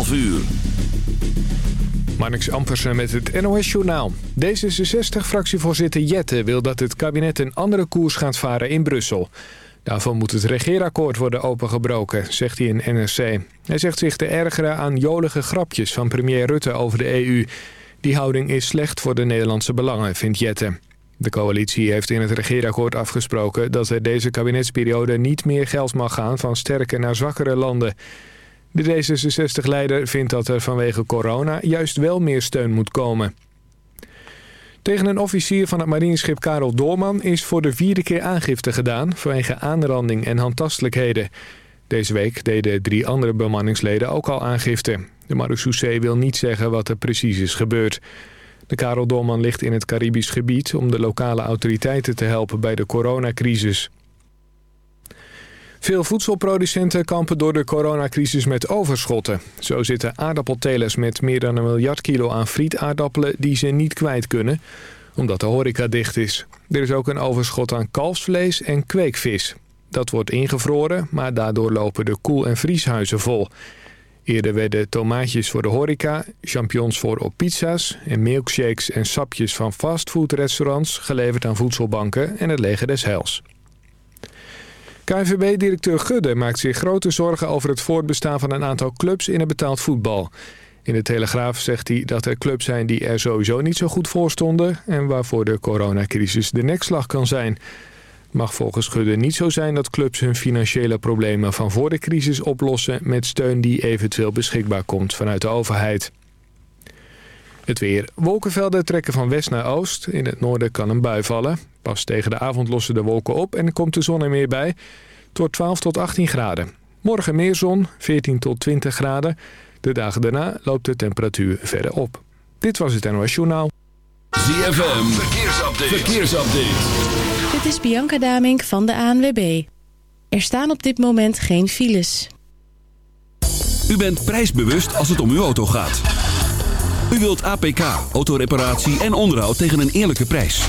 11 uur. Marnix Ampersen met het NOS-journaal. D66-fractievoorzitter Jette wil dat het kabinet een andere koers gaat varen in Brussel. Daarvan moet het regeerakkoord worden opengebroken, zegt hij in NRC. Hij zegt zich te ergeren aan jolige grapjes van premier Rutte over de EU. Die houding is slecht voor de Nederlandse belangen, vindt Jette. De coalitie heeft in het regeerakkoord afgesproken dat er deze kabinetsperiode niet meer geld mag gaan van sterke naar zwakkere landen. De D66-leider vindt dat er vanwege corona juist wel meer steun moet komen. Tegen een officier van het marineschip Karel Doorman is voor de vierde keer aangifte gedaan vanwege aanranding en handtastelijkheden. Deze week deden drie andere bemanningsleden ook al aangifte. De marechaussee wil niet zeggen wat er precies is gebeurd. De Karel Doorman ligt in het Caribisch gebied om de lokale autoriteiten te helpen bij de coronacrisis. Veel voedselproducenten kampen door de coronacrisis met overschotten. Zo zitten aardappeltelers met meer dan een miljard kilo aan frietaardappelen die ze niet kwijt kunnen, omdat de horeca dicht is. Er is ook een overschot aan kalfsvlees en kweekvis. Dat wordt ingevroren, maar daardoor lopen de koel- en vrieshuizen vol. Eerder werden tomaatjes voor de horeca, champignons voor op pizza's... en milkshakes en sapjes van fastfoodrestaurants geleverd aan voedselbanken en het leger des heils. KNVB-directeur Gudde maakt zich grote zorgen over het voortbestaan van een aantal clubs in het betaald voetbal. In de Telegraaf zegt hij dat er clubs zijn die er sowieso niet zo goed voor stonden... en waarvoor de coronacrisis de nekslag kan zijn. mag volgens Gudde niet zo zijn dat clubs hun financiële problemen van voor de crisis oplossen... met steun die eventueel beschikbaar komt vanuit de overheid. Het weer. Wolkenvelden trekken van west naar oost. In het noorden kan een bui vallen. Pas tegen de avond lossen de wolken op en komt de zon er meer bij. Het wordt 12 tot 18 graden. Morgen meer zon, 14 tot 20 graden. De dagen daarna loopt de temperatuur verder op. Dit was het NOS Journaal. ZFM, verkeersupdate. verkeersupdate. Dit is Bianca Damink van de ANWB. Er staan op dit moment geen files. U bent prijsbewust als het om uw auto gaat. U wilt APK, autoreparatie en onderhoud tegen een eerlijke prijs.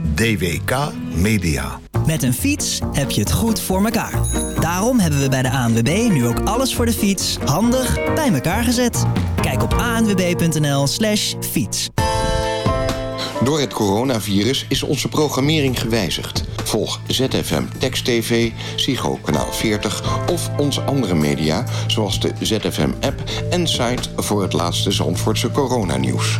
DWK Media. Met een fiets heb je het goed voor elkaar. Daarom hebben we bij de ANWB nu ook alles voor de fiets handig bij elkaar gezet. Kijk op anwb.nl slash fiets. Door het coronavirus is onze programmering gewijzigd. Volg ZFM Text TV, Psycho Kanaal 40 of onze andere media... zoals de ZFM-app en site voor het laatste Zandvoortse coronanieuws.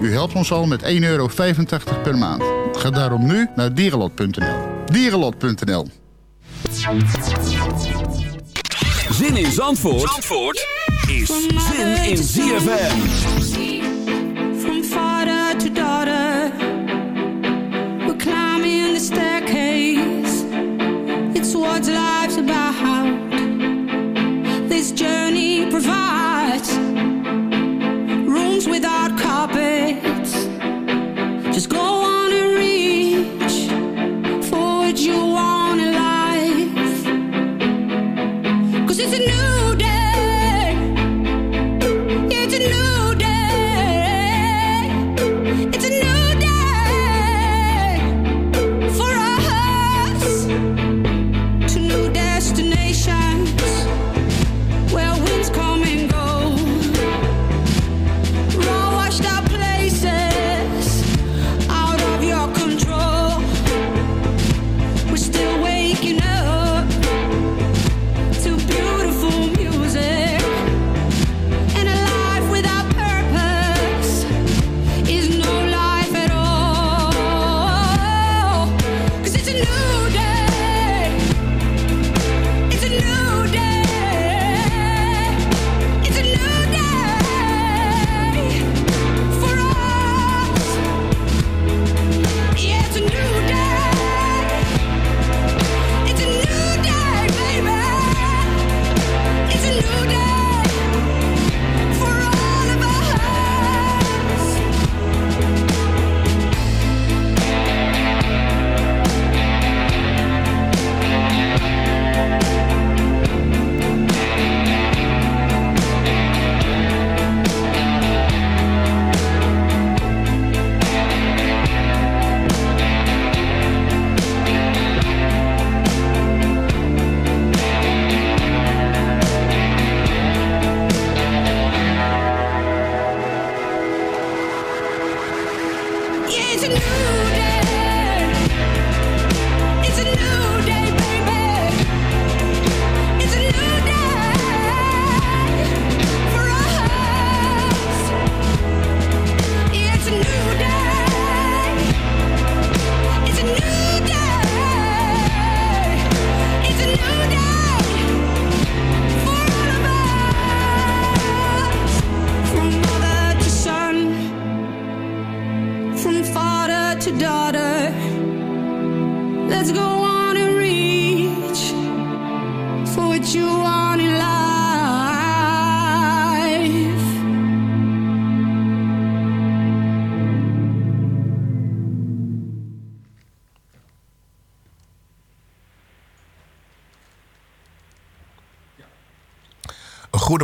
U helpt ons al met 1,85 euro per maand. Ga daarom nu naar dierenlot.nl. Dierenlot.nl Zin in Zandvoort, Zandvoort is zin in ZFM.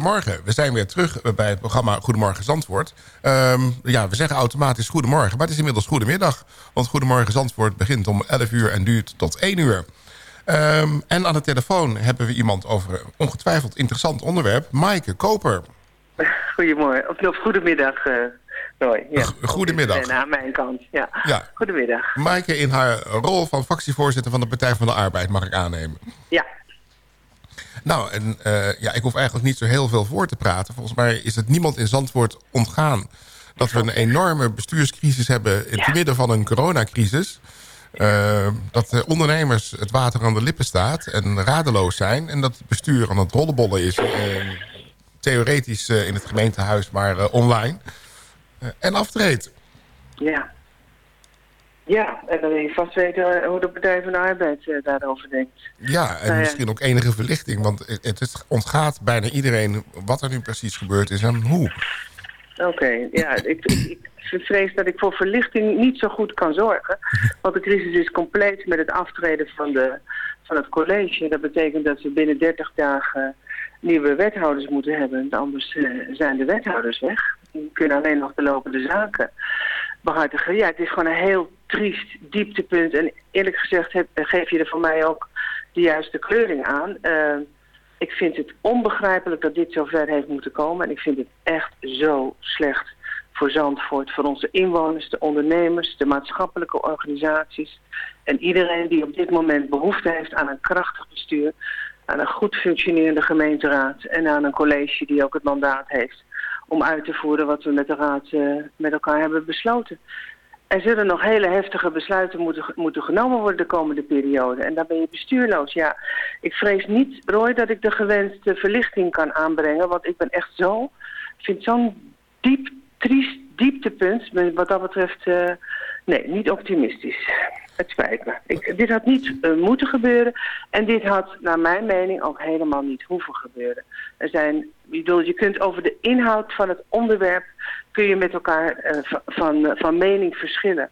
Goedemorgen. We zijn weer terug bij het programma Goedemorgen Zandvoort. Ehm, ja, we zeggen automatisch goedemorgen, maar het is inmiddels goedemiddag. Want Goedemorgen Zandvoort begint om 11 uur en duurt tot 1 uur. Um, en aan de telefoon hebben we iemand over een ongetwijfeld interessant onderwerp. Maaike Koper. Goedemorgen, of, of goedemiddag uh, Roy. Ja. Goedemiddag. En aan mijn kant, ja. ja. Goedemiddag. Maaike in haar rol van fractievoorzitter van de Partij van de Arbeid mag ik aannemen. Ja. Nou, en uh, ja, ik hoef eigenlijk niet zo heel veel voor te praten. Volgens mij is het niemand in Zandvoort ontgaan... dat we een enorme bestuurscrisis hebben in het midden van een coronacrisis... Uh, dat de ondernemers het water aan de lippen staat en radeloos zijn... en dat het bestuur aan het rollenbollen is, uh, theoretisch uh, in het gemeentehuis, maar online. en aftreedt. Ja. Ja, en dan wil je vast weten hoe de Partij van de Arbeid daarover denkt. Ja, en nou, misschien ook enige verlichting, want het, het ontgaat bijna iedereen wat er nu precies gebeurd is en hoe. Oké, ja, ik, ik, vrees dat ik voor verlichting niet zo goed kan zorgen. Want de crisis is compleet met het aftreden van, de, van het college. Dat betekent dat we binnen 30 dagen nieuwe wethouders moeten hebben. Anders uh, zijn de wethouders weg. Die kunnen alleen nog de lopende zaken behartigen. Ja, het is gewoon een heel triest dieptepunt. En eerlijk gezegd geef je er voor mij ook de juiste kleuring aan. Uh, ik vind het onbegrijpelijk dat dit zo ver heeft moeten komen. En ik vind het echt zo slecht voor Zandvoort, voor onze inwoners, de ondernemers, de maatschappelijke organisaties. En iedereen die op dit moment behoefte heeft aan een krachtig bestuur, aan een goed functionerende gemeenteraad en aan een college die ook het mandaat heeft om uit te voeren wat we met de raad uh, met elkaar hebben besloten. Er zullen nog hele heftige besluiten moeten, moeten genomen worden de komende periode. En daar ben je bestuurloos. Ja, ik vrees niet, Roy, dat ik de gewenste verlichting kan aanbrengen. Want ik ben echt zo, ik vind zo'n diep, triest dieptepunt. Wat dat betreft, uh, nee, niet optimistisch. Het spijt me. Dit had niet uh, moeten gebeuren. En dit had, naar mijn mening, ook helemaal niet hoeven gebeuren. Er zijn, bedoel, je kunt over de inhoud van het onderwerp... kun je met elkaar uh, van, van mening verschillen.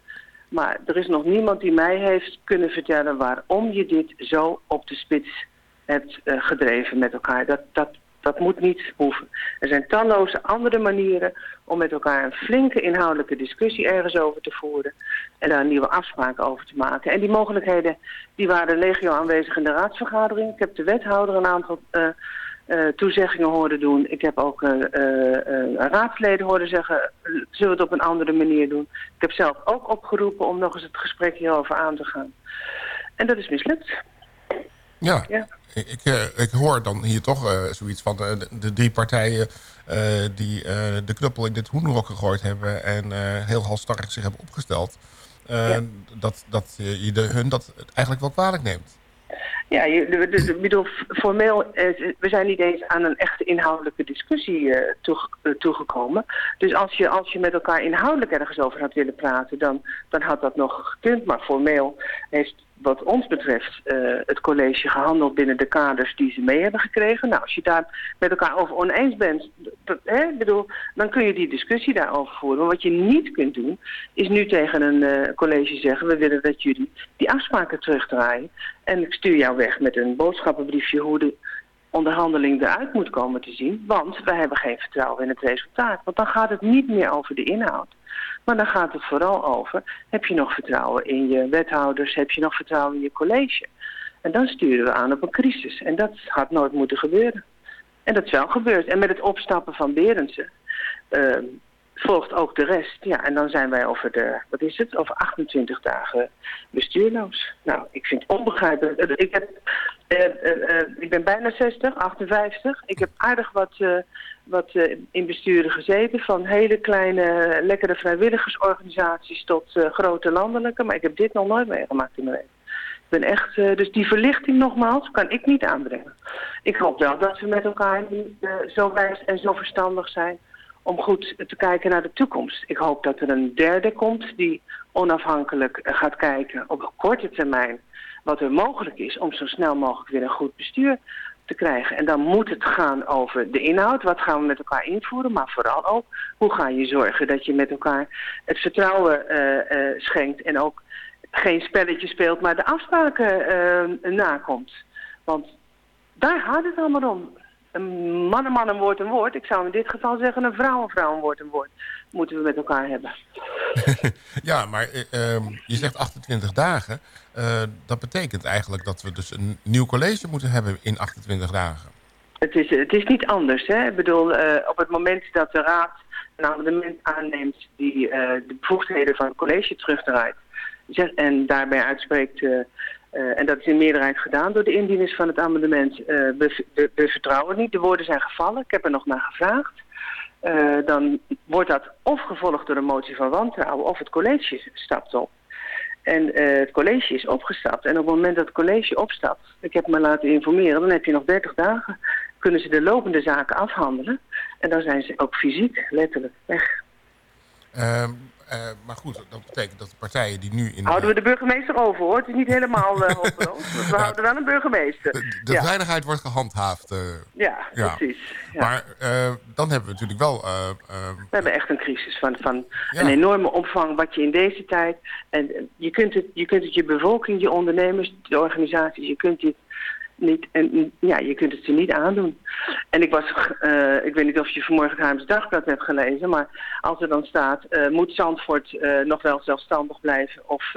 Maar er is nog niemand die mij heeft kunnen vertellen... waarom je dit zo op de spits hebt uh, gedreven met elkaar. Dat, dat, dat moet niet hoeven. Er zijn talloze andere manieren om met elkaar een flinke inhoudelijke discussie ergens over te voeren. En daar nieuwe afspraak over te maken. En die mogelijkheden die waren legio aanwezig in de raadsvergadering. Ik heb de wethouder een aantal uh, uh, toezeggingen horen doen. Ik heb ook uh, raadsleden horen zeggen, zullen we het op een andere manier doen. Ik heb zelf ook opgeroepen om nog eens het gesprek hierover aan te gaan. En dat is mislukt. Ja, ja. Ik, ik, ik, hoor dan hier toch zoiets van de, de drie partijen die de knuppel in dit hoenderok gegooid hebben en heel halstarrig zich hebben opgesteld. Ja. Dat, dat je de, hun dat eigenlijk wel kwalijk neemt. Ja, ik bedoel, formeel, we zijn niet eens aan een echte inhoudelijke discussie toegekomen. Dus als je, als je met elkaar inhoudelijk ergens over had willen praten, dan, dan had dat nog gekund. Maar formeel heeft wat ons betreft uh, het college gehandeld binnen de kaders die ze mee hebben gekregen. Nou, als je daar met elkaar over oneens bent, hè, bedoel, dan kun je die discussie daarover voeren. Maar wat je niet kunt doen, is nu tegen een uh, college zeggen, we willen dat jullie die afspraken terugdraaien. En ik stuur jou weg met een boodschappenbriefje hoe de onderhandeling eruit moet komen te zien. Want wij hebben geen vertrouwen in het resultaat. Want dan gaat het niet meer over de inhoud. Maar dan gaat het vooral over, heb je nog vertrouwen in je wethouders, heb je nog vertrouwen in je college? En dan sturen we aan op een crisis. En dat had nooit moeten gebeuren. En dat is wel gebeurd. En met het opstappen van Berendsen uh, volgt ook de rest. Ja, en dan zijn wij over de, wat is het, over 28 dagen bestuurloos. Nou, ik vind het onbegrijpelijk. Ik, heb, uh, uh, ik ben bijna 60, 58. Ik heb aardig wat wat uh, in besturen gezeten. Van hele kleine, lekkere vrijwilligersorganisaties tot uh, grote landelijke. Maar ik heb dit nog nooit meegemaakt in mijn leven. Ben echt, uh, dus die verlichting nogmaals kan ik niet aanbrengen. Ik hoop wel dat we met elkaar zo wijs en zo verstandig zijn om goed te kijken naar de toekomst. Ik hoop dat er een derde komt die onafhankelijk gaat kijken op korte termijn wat er mogelijk is om zo snel mogelijk weer een goed bestuur te krijgen. En dan moet het gaan over de inhoud. Wat gaan we met elkaar invoeren? Maar vooral ook, hoe ga je zorgen dat je met elkaar het vertrouwen uh, uh, schenkt. En ook geen spelletje speelt, maar de afspraken uh, nakomt. Want daar gaat het allemaal om. Een man een man een woord een woord. Ik zou in dit geval zeggen een vrouw een vrouw een woord een woord. Moeten we met elkaar hebben. ja, maar uh, je zegt 28 dagen. Uh, dat betekent eigenlijk dat we dus een nieuw college moeten hebben in 28 dagen. Het is, het is niet anders. Hè? Ik bedoel, uh, op het moment dat de raad een amendement aanneemt die de bevoegdheden van het college terugdraait en daarbij uitspreekt uh, en dat is in meerderheid gedaan door de indieners van het amendement. Uh, we, we, we, vertrouwen niet. De woorden zijn gevallen. Ik heb er nog naar gevraagd. Uh, dan wordt dat of gevolgd door een motie van wantrouwen of het college stapt op. En het college is opgestapt. En op het moment dat het college opstapt, ik heb me laten informeren, dan heb je nog 30 dagen, kunnen ze de lopende zaken afhandelen. En dan zijn ze ook fysiek, letterlijk, weg. Ehm, uh, maar goed, dat betekent dat de partijen die nu... in Houden we de burgemeester over, hoor. Het is niet helemaal uh, hopeloos. we ja, houden wel een burgemeester. De, de ja. veiligheid wordt gehandhaafd. Uh, ja, ja, precies. Maar dan hebben we natuurlijk wel... we hebben echt een crisis van, van een enorme omvang wat je in deze tijd... En je kunt het je, kunt het je bevolking, je ondernemers, de organisaties... je kunt dit niet, en, ja, je kunt het ze niet aandoen. En ik was, uh, ik weet niet of je vanmorgen het Haarlems Dagblad hebt gelezen, maar als er dan staat, uh, moet Zandvoort uh, nog wel zelfstandig blijven of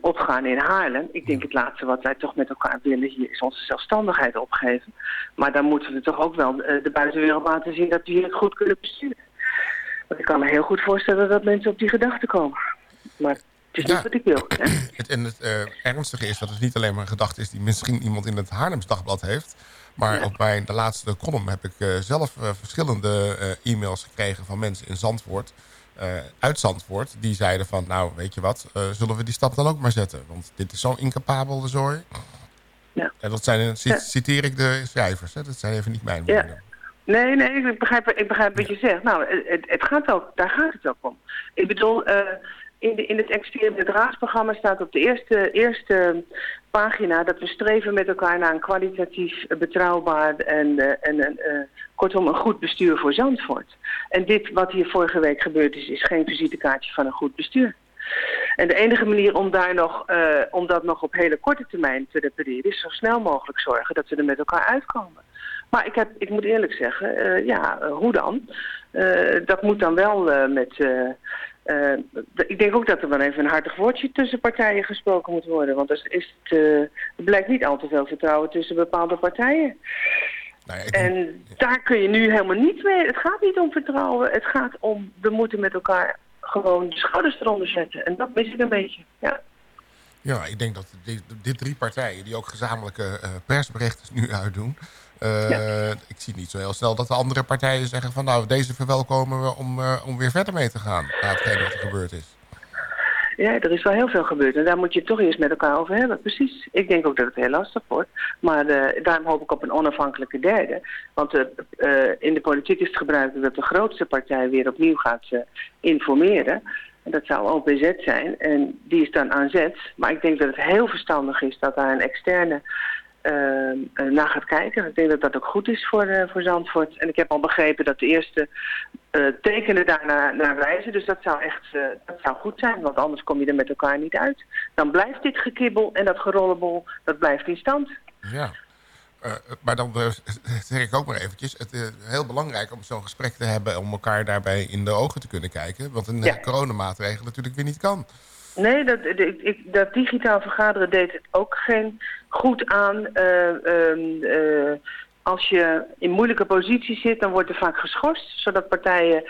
opgaan in Haarlem. Ik denk het laatste wat wij toch met elkaar willen hier is onze zelfstandigheid opgeven. Maar dan moeten we toch ook wel de buitenwereld laten zien dat we hier het goed kunnen besturen. Want ik kan me heel goed voorstellen dat mensen op die gedachte komen. Maar is ja. wat ik wil. Hè? Het, en het uh, ernstige is dat het niet alleen maar een gedachte is... die misschien iemand in het Haarlems Dagblad heeft... maar ja. op mijn de laatste column heb ik uh, zelf uh, verschillende e-mails gekregen... van mensen in Zandvoort, uit Zandvoort... die zeiden van, nou, weet je wat... zullen we die stap dan ook maar zetten? Want dit is zo'n incapabele zooi. Ja. En dat zijn, citeer ik de schrijvers, hè? dat zijn even niet mijn woorden. Nee, nee, ik begrijp, ik begrijp wat je zegt. Nou, het, het gaat ook, daar gaat het ook om. Ik bedoel, in, in het experiment raadsprogramma staat op de eerste, eerste pagina dat we streven met elkaar naar een kwalitatief betrouwbaar en, uh, en uh, kortom een goed bestuur voor Zandvoort. En dit wat hier vorige week gebeurd is, is geen visitekaartje van een goed bestuur. En de enige manier om, daar nog, om dat nog op hele korte termijn te repareren is zo snel mogelijk zorgen dat we er met elkaar uitkomen. Maar ik, heb, ik moet eerlijk zeggen, ja, hoe dan? dat moet dan wel met ik denk ook dat er wel even een hartig woordje tussen partijen gesproken moet worden. Want er, is het, er blijkt niet al te veel vertrouwen tussen bepaalde partijen. Nou ja, en daar kun je nu helemaal niet mee. Het gaat niet om vertrouwen. Het gaat om, we moeten met elkaar gewoon de schouders eronder zetten. En dat mis ik een beetje, ja. Ja, ik denk dat dit, dit drie partijen die ook gezamenlijke uh, persberichten nu uitdoen... Uh, Ik zie niet zo heel snel dat de andere partijen zeggen van... nou, deze verwelkomen we om, uh, om weer verder mee te gaan... na hetgeen wat er gebeurd is. Ja, er is wel heel veel gebeurd. En daar moet je het toch eerst met elkaar over hebben. Precies. Ik denk ook dat het heel lastig wordt. Maar uh, daarom hoop ik op een onafhankelijke derde. Want in de politiek is het gebruikelijk dat de grootste partij weer opnieuw gaat informeren. En dat zou OPZ zijn. En die is dan aan zet. Maar ik denk dat het heel verstandig is dat daar een externe uh, naar gaat kijken. Ik denk dat dat ook goed is voor, uh, voor Zandvoort. En ik heb al begrepen dat de eerste uh, tekenen daarnaar naar wijzen. Dus dat zou echt dat zou goed zijn, want anders kom je er met elkaar niet uit. Dan blijft dit gekibbel en dat gerollenbol, dat blijft in stand. Ja. maar dan zeg ik ook maar eventjes, het is heel belangrijk om zo'n gesprek te hebben... om elkaar daarbij in de ogen te kunnen kijken. Wat een ja. coronamaatregel natuurlijk weer niet kan. Nee, dat, ik, dat digitaal vergaderen deed het ook geen goed aan. Uh, uh, als je in moeilijke posities zit, dan wordt er vaak geschorst. Zodat partijen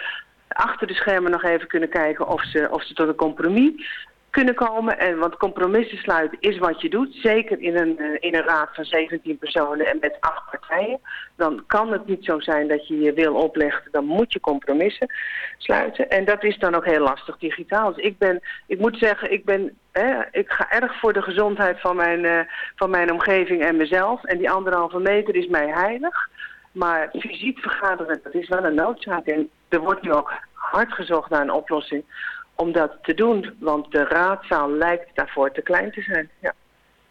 achter de schermen nog even kunnen kijken of ze, of ze tot een compromis kunnen komen. En, want compromissen sluiten is wat je doet. Zeker in een, uh, in een raad van 17 personen en met acht partijen. Dan kan het niet zo zijn dat je je wil oplegt. Dan moet je compromissen sluiten. En dat is dan ook heel lastig digitaal. Dus ik, ben, ik moet zeggen, ik, ben, hè, ik ga erg voor de gezondheid van mijn, uh, van mijn omgeving en mezelf. En die anderhalve meter is mij heilig. Maar fysiek vergaderen, dat is wel een noodzaak. En er wordt nu ook hard gezocht naar een oplossing om dat te doen. Want de raadzaal lijkt daarvoor te klein te zijn. Ja.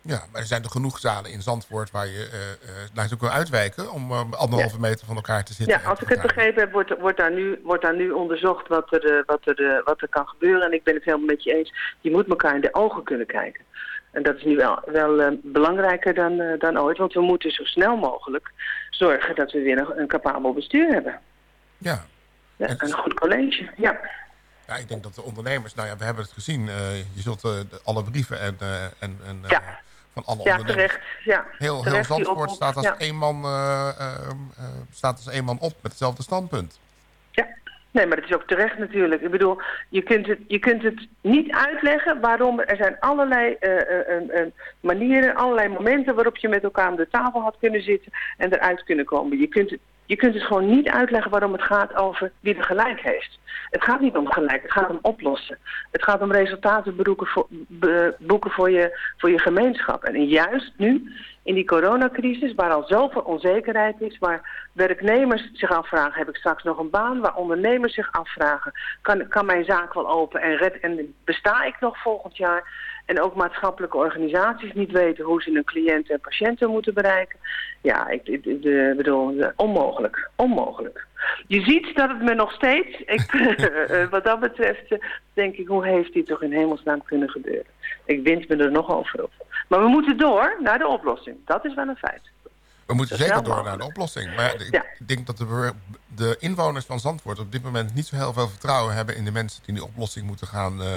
Ja, maar er zijn er genoeg zalen in Zandvoort waar je uh, naartoe kan uitwijken om uh, anderhalve ja. meter van elkaar te zitten. Ja, als ik het begrepen heb, wordt, wordt, daar, nu, wordt daar nu onderzocht wat er, wat, er, wat er kan gebeuren. En ik ben het helemaal met je eens. Je moet elkaar in de ogen kunnen kijken. En dat is nu wel, wel eh, belangrijker dan, eh, dan ooit. Want we moeten zo snel mogelijk zorgen dat we weer een, een capabel bestuur hebben. Ja. ja een goed college, ja. Ja, ik denk dat de ondernemers, nou ja, we hebben het gezien. eh, je zult eh, alle brieven en, eh, en, en van alle Ja, ondernemers. terecht. Ja, Heel, terecht heel Zandvoort staat als, ja. één man, staat als één man op met hetzelfde standpunt. Nee, maar het is ook terecht natuurlijk. Ik bedoel, je kunt het, je kunt het niet uitleggen waarom. Er zijn allerlei manieren, allerlei momenten waarop je met elkaar aan de tafel had kunnen zitten en eruit kunnen komen. Je kunt, het, je kunt het gewoon niet uitleggen waarom het gaat over wie er gelijk heeft. Het gaat niet om gelijk, het gaat om oplossen. Het gaat om resultaten boeken voor, boeken voor, je, voor je gemeenschap. En juist nu, in die coronacrisis, waar al zoveel onzekerheid is, waar werknemers zich afvragen, heb ik straks nog een baan? Waar ondernemers zich afvragen, kan, kan mijn zaak wel open en, red, en besta ik nog volgend jaar? En ook maatschappelijke organisaties niet weten hoe ze hun cliënten en patiënten moeten bereiken. Ja, ik, ik, ik, bedoel, onmogelijk. Onmogelijk. Je ziet dat het me nog steeds, ik, eh, wat dat betreft, eh, denk ik, hoe heeft dit toch in hemelsnaam kunnen gebeuren? Ik wind me er nog over op. Maar we moeten door naar de oplossing. Dat is wel een feit. We moeten zeker door naar de oplossing. Maar ik Ja. denk dat de, de inwoners van Zandvoort op dit moment niet zo heel veel vertrouwen hebben in de mensen die die oplossing moeten gaan eh,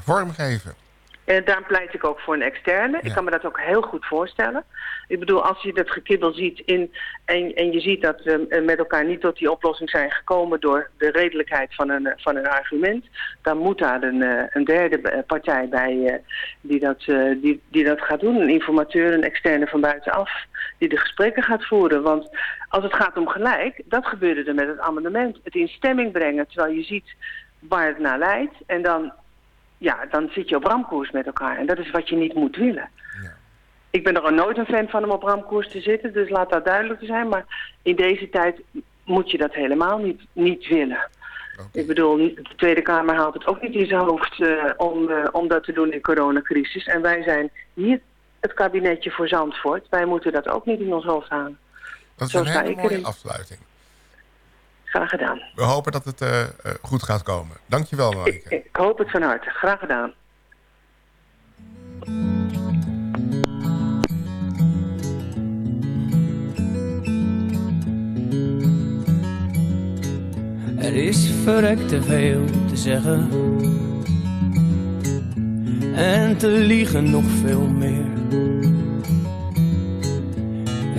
vormgeven. En daar pleit ik ook voor een externe. Ik kan me dat ook heel goed voorstellen. Ik bedoel, als je dat gekibbel ziet in, en, en je ziet dat we eh, met elkaar niet tot die oplossing zijn gekomen door de redelijkheid van een, eh, van een argument, dan moet daar een, eh, een derde eh, partij bij eh, die, dat, eh, die, die dat gaat doen. Een informateur, een externe van buitenaf, die de gesprekken gaat voeren. Want als het gaat om gelijk, dat gebeurde er met het amendement. Het in stemming brengen, terwijl je ziet waar het naar leidt. En dan ja, dan zit je op ramkoers met elkaar. En dat is wat je niet moet willen. Ik ben er nooit een fan van om op ramkoers te zitten, dus laat dat duidelijk zijn. Maar in deze tijd moet je dat helemaal niet, niet willen. Ik bedoel, de Tweede Kamer haalt het ook niet in zijn hoofd eh, om, eh, om dat te doen in de coronacrisis. En wij zijn hier het kabinetje voor Zandvoort. Wij moeten dat ook niet in ons hoofd halen. Dat is Zo een hele mooie erin. afsluiting. Graag gedaan. We hopen dat het eh, eh, goed gaat komen. Dankjewel, Marike. Ik hoop het van harte. Graag gedaan. Er is verrekte veel te zeggen. En te liegen nog veel meer.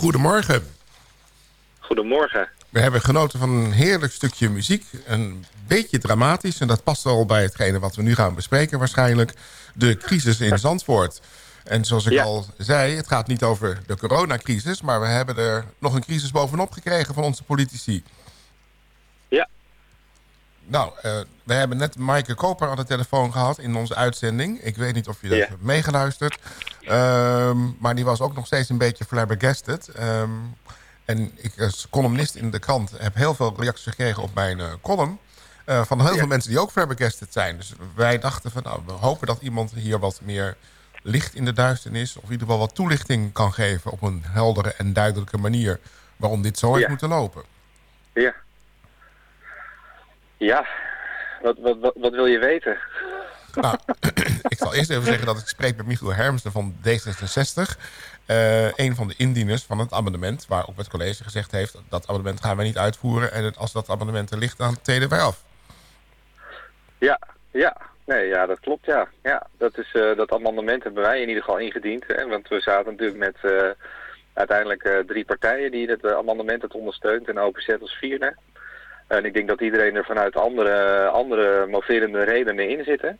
Goedemorgen. Goedemorgen. We hebben genoten van een heerlijk stukje muziek. Een beetje dramatisch. En dat past al bij hetgene wat we nu gaan bespreken waarschijnlijk. De crisis in Zandvoort. En zoals ik al zei, het gaat niet over de coronacrisis... maar we hebben er nog een crisis bovenop gekregen van onze politici. Ja. Nou, uh, we hebben net Maaike Koper aan de telefoon gehad in onze uitzending. Ik weet niet of je dat hebt meegeluisterd. Um, maar die was ook nog steeds een beetje flabbergasted. Um, en ik als columnist in de krant heb heel veel reacties gekregen op mijn uh, column. Uh, van heel veel mensen die ook flabbergasted zijn. Dus wij dachten van, nou, we hopen dat iemand hier wat meer licht in de duisternis... of in ieder geval wat toelichting kan geven op een heldere en duidelijke manier... waarom dit zo heeft moeten lopen. Ja. Ja, wat, wat, wat, wat wil je weten? Nou, ik zal eerst even zeggen dat ik spreek met Michiel Hermsen van D66. Uh, een van de indieners van het amendement... waar ook het college gezegd heeft... dat amendement gaan wij niet uitvoeren... en als dat amendement er ligt, dan treden wij af. Ja, ja. Nee, ja, dat klopt, ja. ja dat, is, uh, dat amendement hebben wij in ieder geval ingediend. Hè, want we zaten natuurlijk met uh, uiteindelijk drie partijen... die het amendement het ondersteunt en OPZ als vierde. En ik denk dat iedereen er vanuit andere, andere moverende redenen in zitten...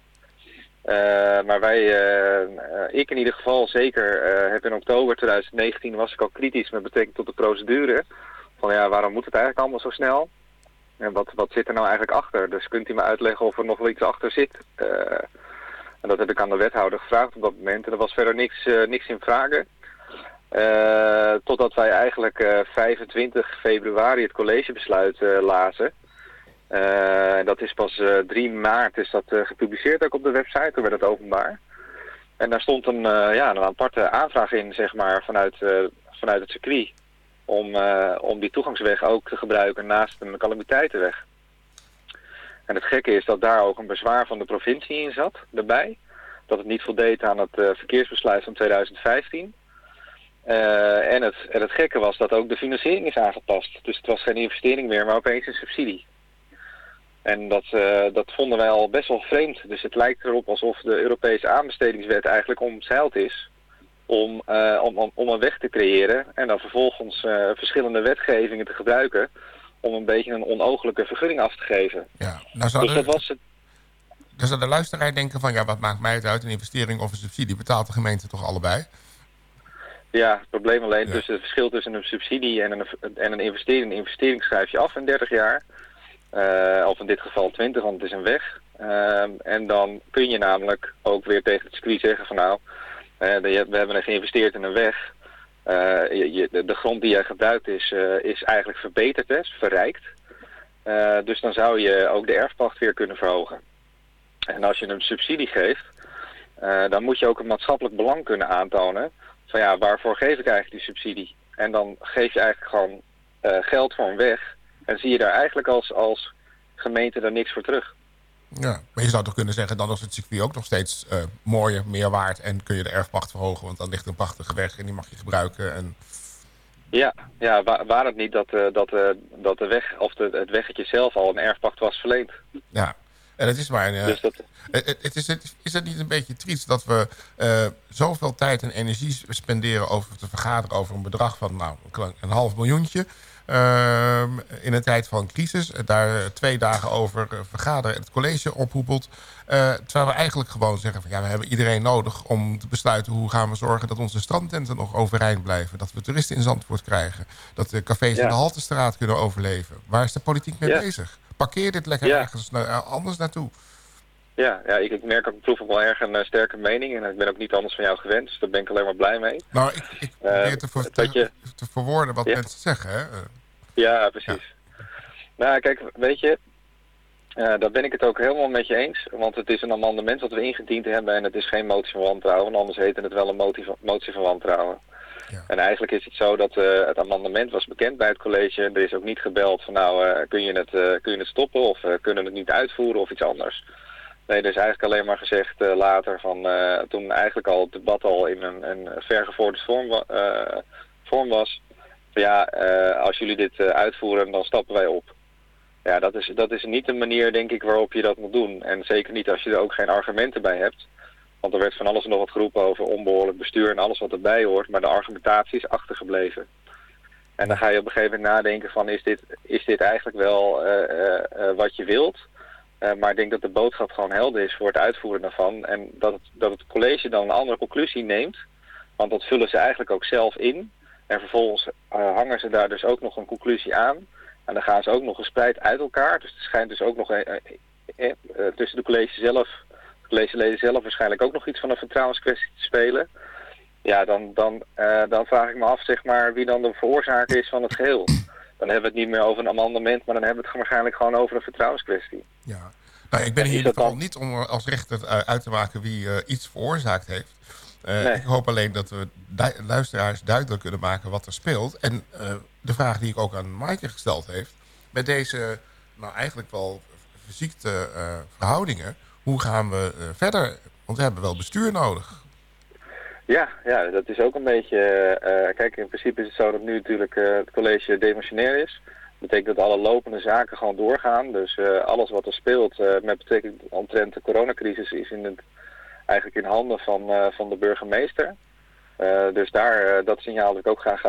Uh, maar wij, uh, ik in ieder geval zeker, uh, heb in oktober 2019 was ik al kritisch met betrekking tot de procedure. Van ja, waarom moet het eigenlijk allemaal zo snel? En wat, wat zit er nou eigenlijk achter? Dus kunt u me uitleggen of er nog wel iets achter zit? en dat heb ik aan de wethouder gevraagd op dat moment. En er was verder niks, niks in vragen. Totdat wij eigenlijk 25 februari het collegebesluit lazen. Uh, dat is pas uh, eh, 3 maart is dat gepubliceerd ook op de website, toen werd het openbaar. En daar stond een, ja, een aparte aanvraag in, zeg maar, vanuit, vanuit het circuit. Om, om die toegangsweg ook te gebruiken naast een calamiteitenweg. En het gekke is dat daar ook een bezwaar van de provincie in zat, erbij. Dat het niet voldeed aan het verkeersbesluit van 2015. En, het, en het gekke was dat ook de financiering is aangepast. Dus het was geen investering meer, maar opeens een subsidie. En dat, uh, dat vonden wij al best wel vreemd. Dus het lijkt erop alsof de Europese aanbestedingswet eigenlijk omzeild is om, uh, om, om, een weg te creëren en dan vervolgens verschillende wetgevingen te gebruiken om een beetje een onogelijke vergunning af te geven. Ja, nou zou dus dat was het. Dan zou de luisteraar denken van ja, wat maakt mij het uit, een investering of een subsidie? Betaalt de gemeente toch allebei? Ja, het probleem alleen ja. tussen het verschil tussen een subsidie en een, en een investering. Een investering schrijf je af in 30 jaar. Uh, of in dit geval 20, want het is een weg. Uh, en dan kun je namelijk ook weer tegen het circuit zeggen van nou, uh, we hebben er geïnvesteerd in een weg. Je, je, de, de, grond die jij gebruikt is, is eigenlijk verbeterd, hè, is verrijkt. dus dan zou je ook de erfpacht weer kunnen verhogen. En als je een subsidie geeft, dan moet je ook een maatschappelijk belang kunnen aantonen. Van ja, waarvoor geef ik eigenlijk die subsidie? En dan geef je eigenlijk gewoon geld voor een weg en zie je daar eigenlijk als, als gemeente er niks voor terug. Ja, maar je zou toch kunnen zeggen, dan is het circuit ook nog steeds uh, mooier, meer waard. En kun je de erfpacht verhogen, want dan ligt een prachtige weg en die mag je gebruiken. En... Ja, ja waar, waar het niet dat, uh, dat, uh, dat de weg of de, het weggetje zelf al een erfpacht was verleend. Ja, en het is maar... Een, dus dat... het, het is, het, is het niet een beetje triest dat we zoveel tijd en energie spenderen over te vergaderen over een bedrag van nou, een half miljoentje... Uh, in een tijd van crisis. Daar twee dagen over vergaderen en het college ophoepelt. Uh, terwijl we eigenlijk gewoon zeggen van ja, we hebben iedereen nodig om te besluiten hoe gaan we zorgen dat onze strandtenten nog overeind blijven. Dat we toeristen in Zandvoort krijgen. Dat de cafés ja. in de Haltestraat kunnen overleven. Waar is de politiek mee ja. bezig? Parkeer dit lekker ja. ergens na anders naartoe. Ja, ja ik, ik merk ook, ik proef wel erg een uh, sterke mening. En ik ben ook niet anders van jou gewend, dus daar ben ik alleen maar blij mee. Nou, ik, ik probeer te, voor, te, je... te verwoorden wat ja. mensen zeggen, hè? Ja, precies. Ja. Nou, kijk, weet je, uh, daar ben ik het ook helemaal met je eens. Want het is een amendement dat we ingediend hebben en het is geen motie van wantrouwen. Anders heette het wel een motie van, motie van wantrouwen. En eigenlijk is het zo dat uh, het amendement was bekend bij het college. Er is ook niet gebeld van nou, uh, kun, je het, kun je het stoppen of kunnen we het niet uitvoeren of iets anders. Nee, er is eigenlijk alleen maar gezegd later van toen eigenlijk al het debat al in een, een vergevorderd vorm, vorm was ja, als jullie dit uitvoeren, dan stappen wij op. Ja, dat is, dat is niet de manier, denk ik, waarop je dat moet doen. En zeker niet als je er ook geen argumenten bij hebt. Want er werd van alles en nog wat geroepen over onbehoorlijk bestuur en alles wat erbij hoort. Maar de argumentatie is achtergebleven. En dan ga je op een gegeven moment nadenken van is dit, is dit eigenlijk wel wat je wilt? maar ik denk dat de boodschap gewoon helder is voor het uitvoeren daarvan. En dat het, dat het college dan een andere conclusie neemt. Want dat vullen ze eigenlijk ook zelf in. En vervolgens hangen ze daar dus ook nog een conclusie aan. En dan gaan ze ook nog gespreid uit elkaar. Dus er schijnt dus ook nog eh, tussen de college zelf, collegeleden zelf waarschijnlijk ook nog iets van een vertrouwenskwestie te spelen. Ja, dan, dan, uh, dan vraag ik me af zeg maar, wie dan de veroorzaker is van het geheel. Dan hebben we het niet meer over een amendement, maar dan hebben we het waarschijnlijk gewoon over een vertrouwenskwestie. Ja, nou, ik ben hier in ieder geval niet om als rechter uit te maken wie uh, iets veroorzaakt heeft. Uh, nee. Ik hoop alleen dat we du luisteraars duidelijk kunnen maken wat er speelt. En uh, de vraag die ik ook aan Maaike gesteld heeft... met deze nou eigenlijk wel verziekte verhoudingen... hoe gaan we verder? Want we hebben wel bestuur nodig. Ja, ja dat is ook een beetje... kijk, in principe is het zo dat nu natuurlijk het college demissionair is. Dat betekent dat alle lopende zaken gewoon doorgaan. Dus alles wat er speelt met betrekking omtrent de coronacrisis... is in het eigenlijk in handen van, van de burgemeester. Dus daar, dat signaal wil ik ook graag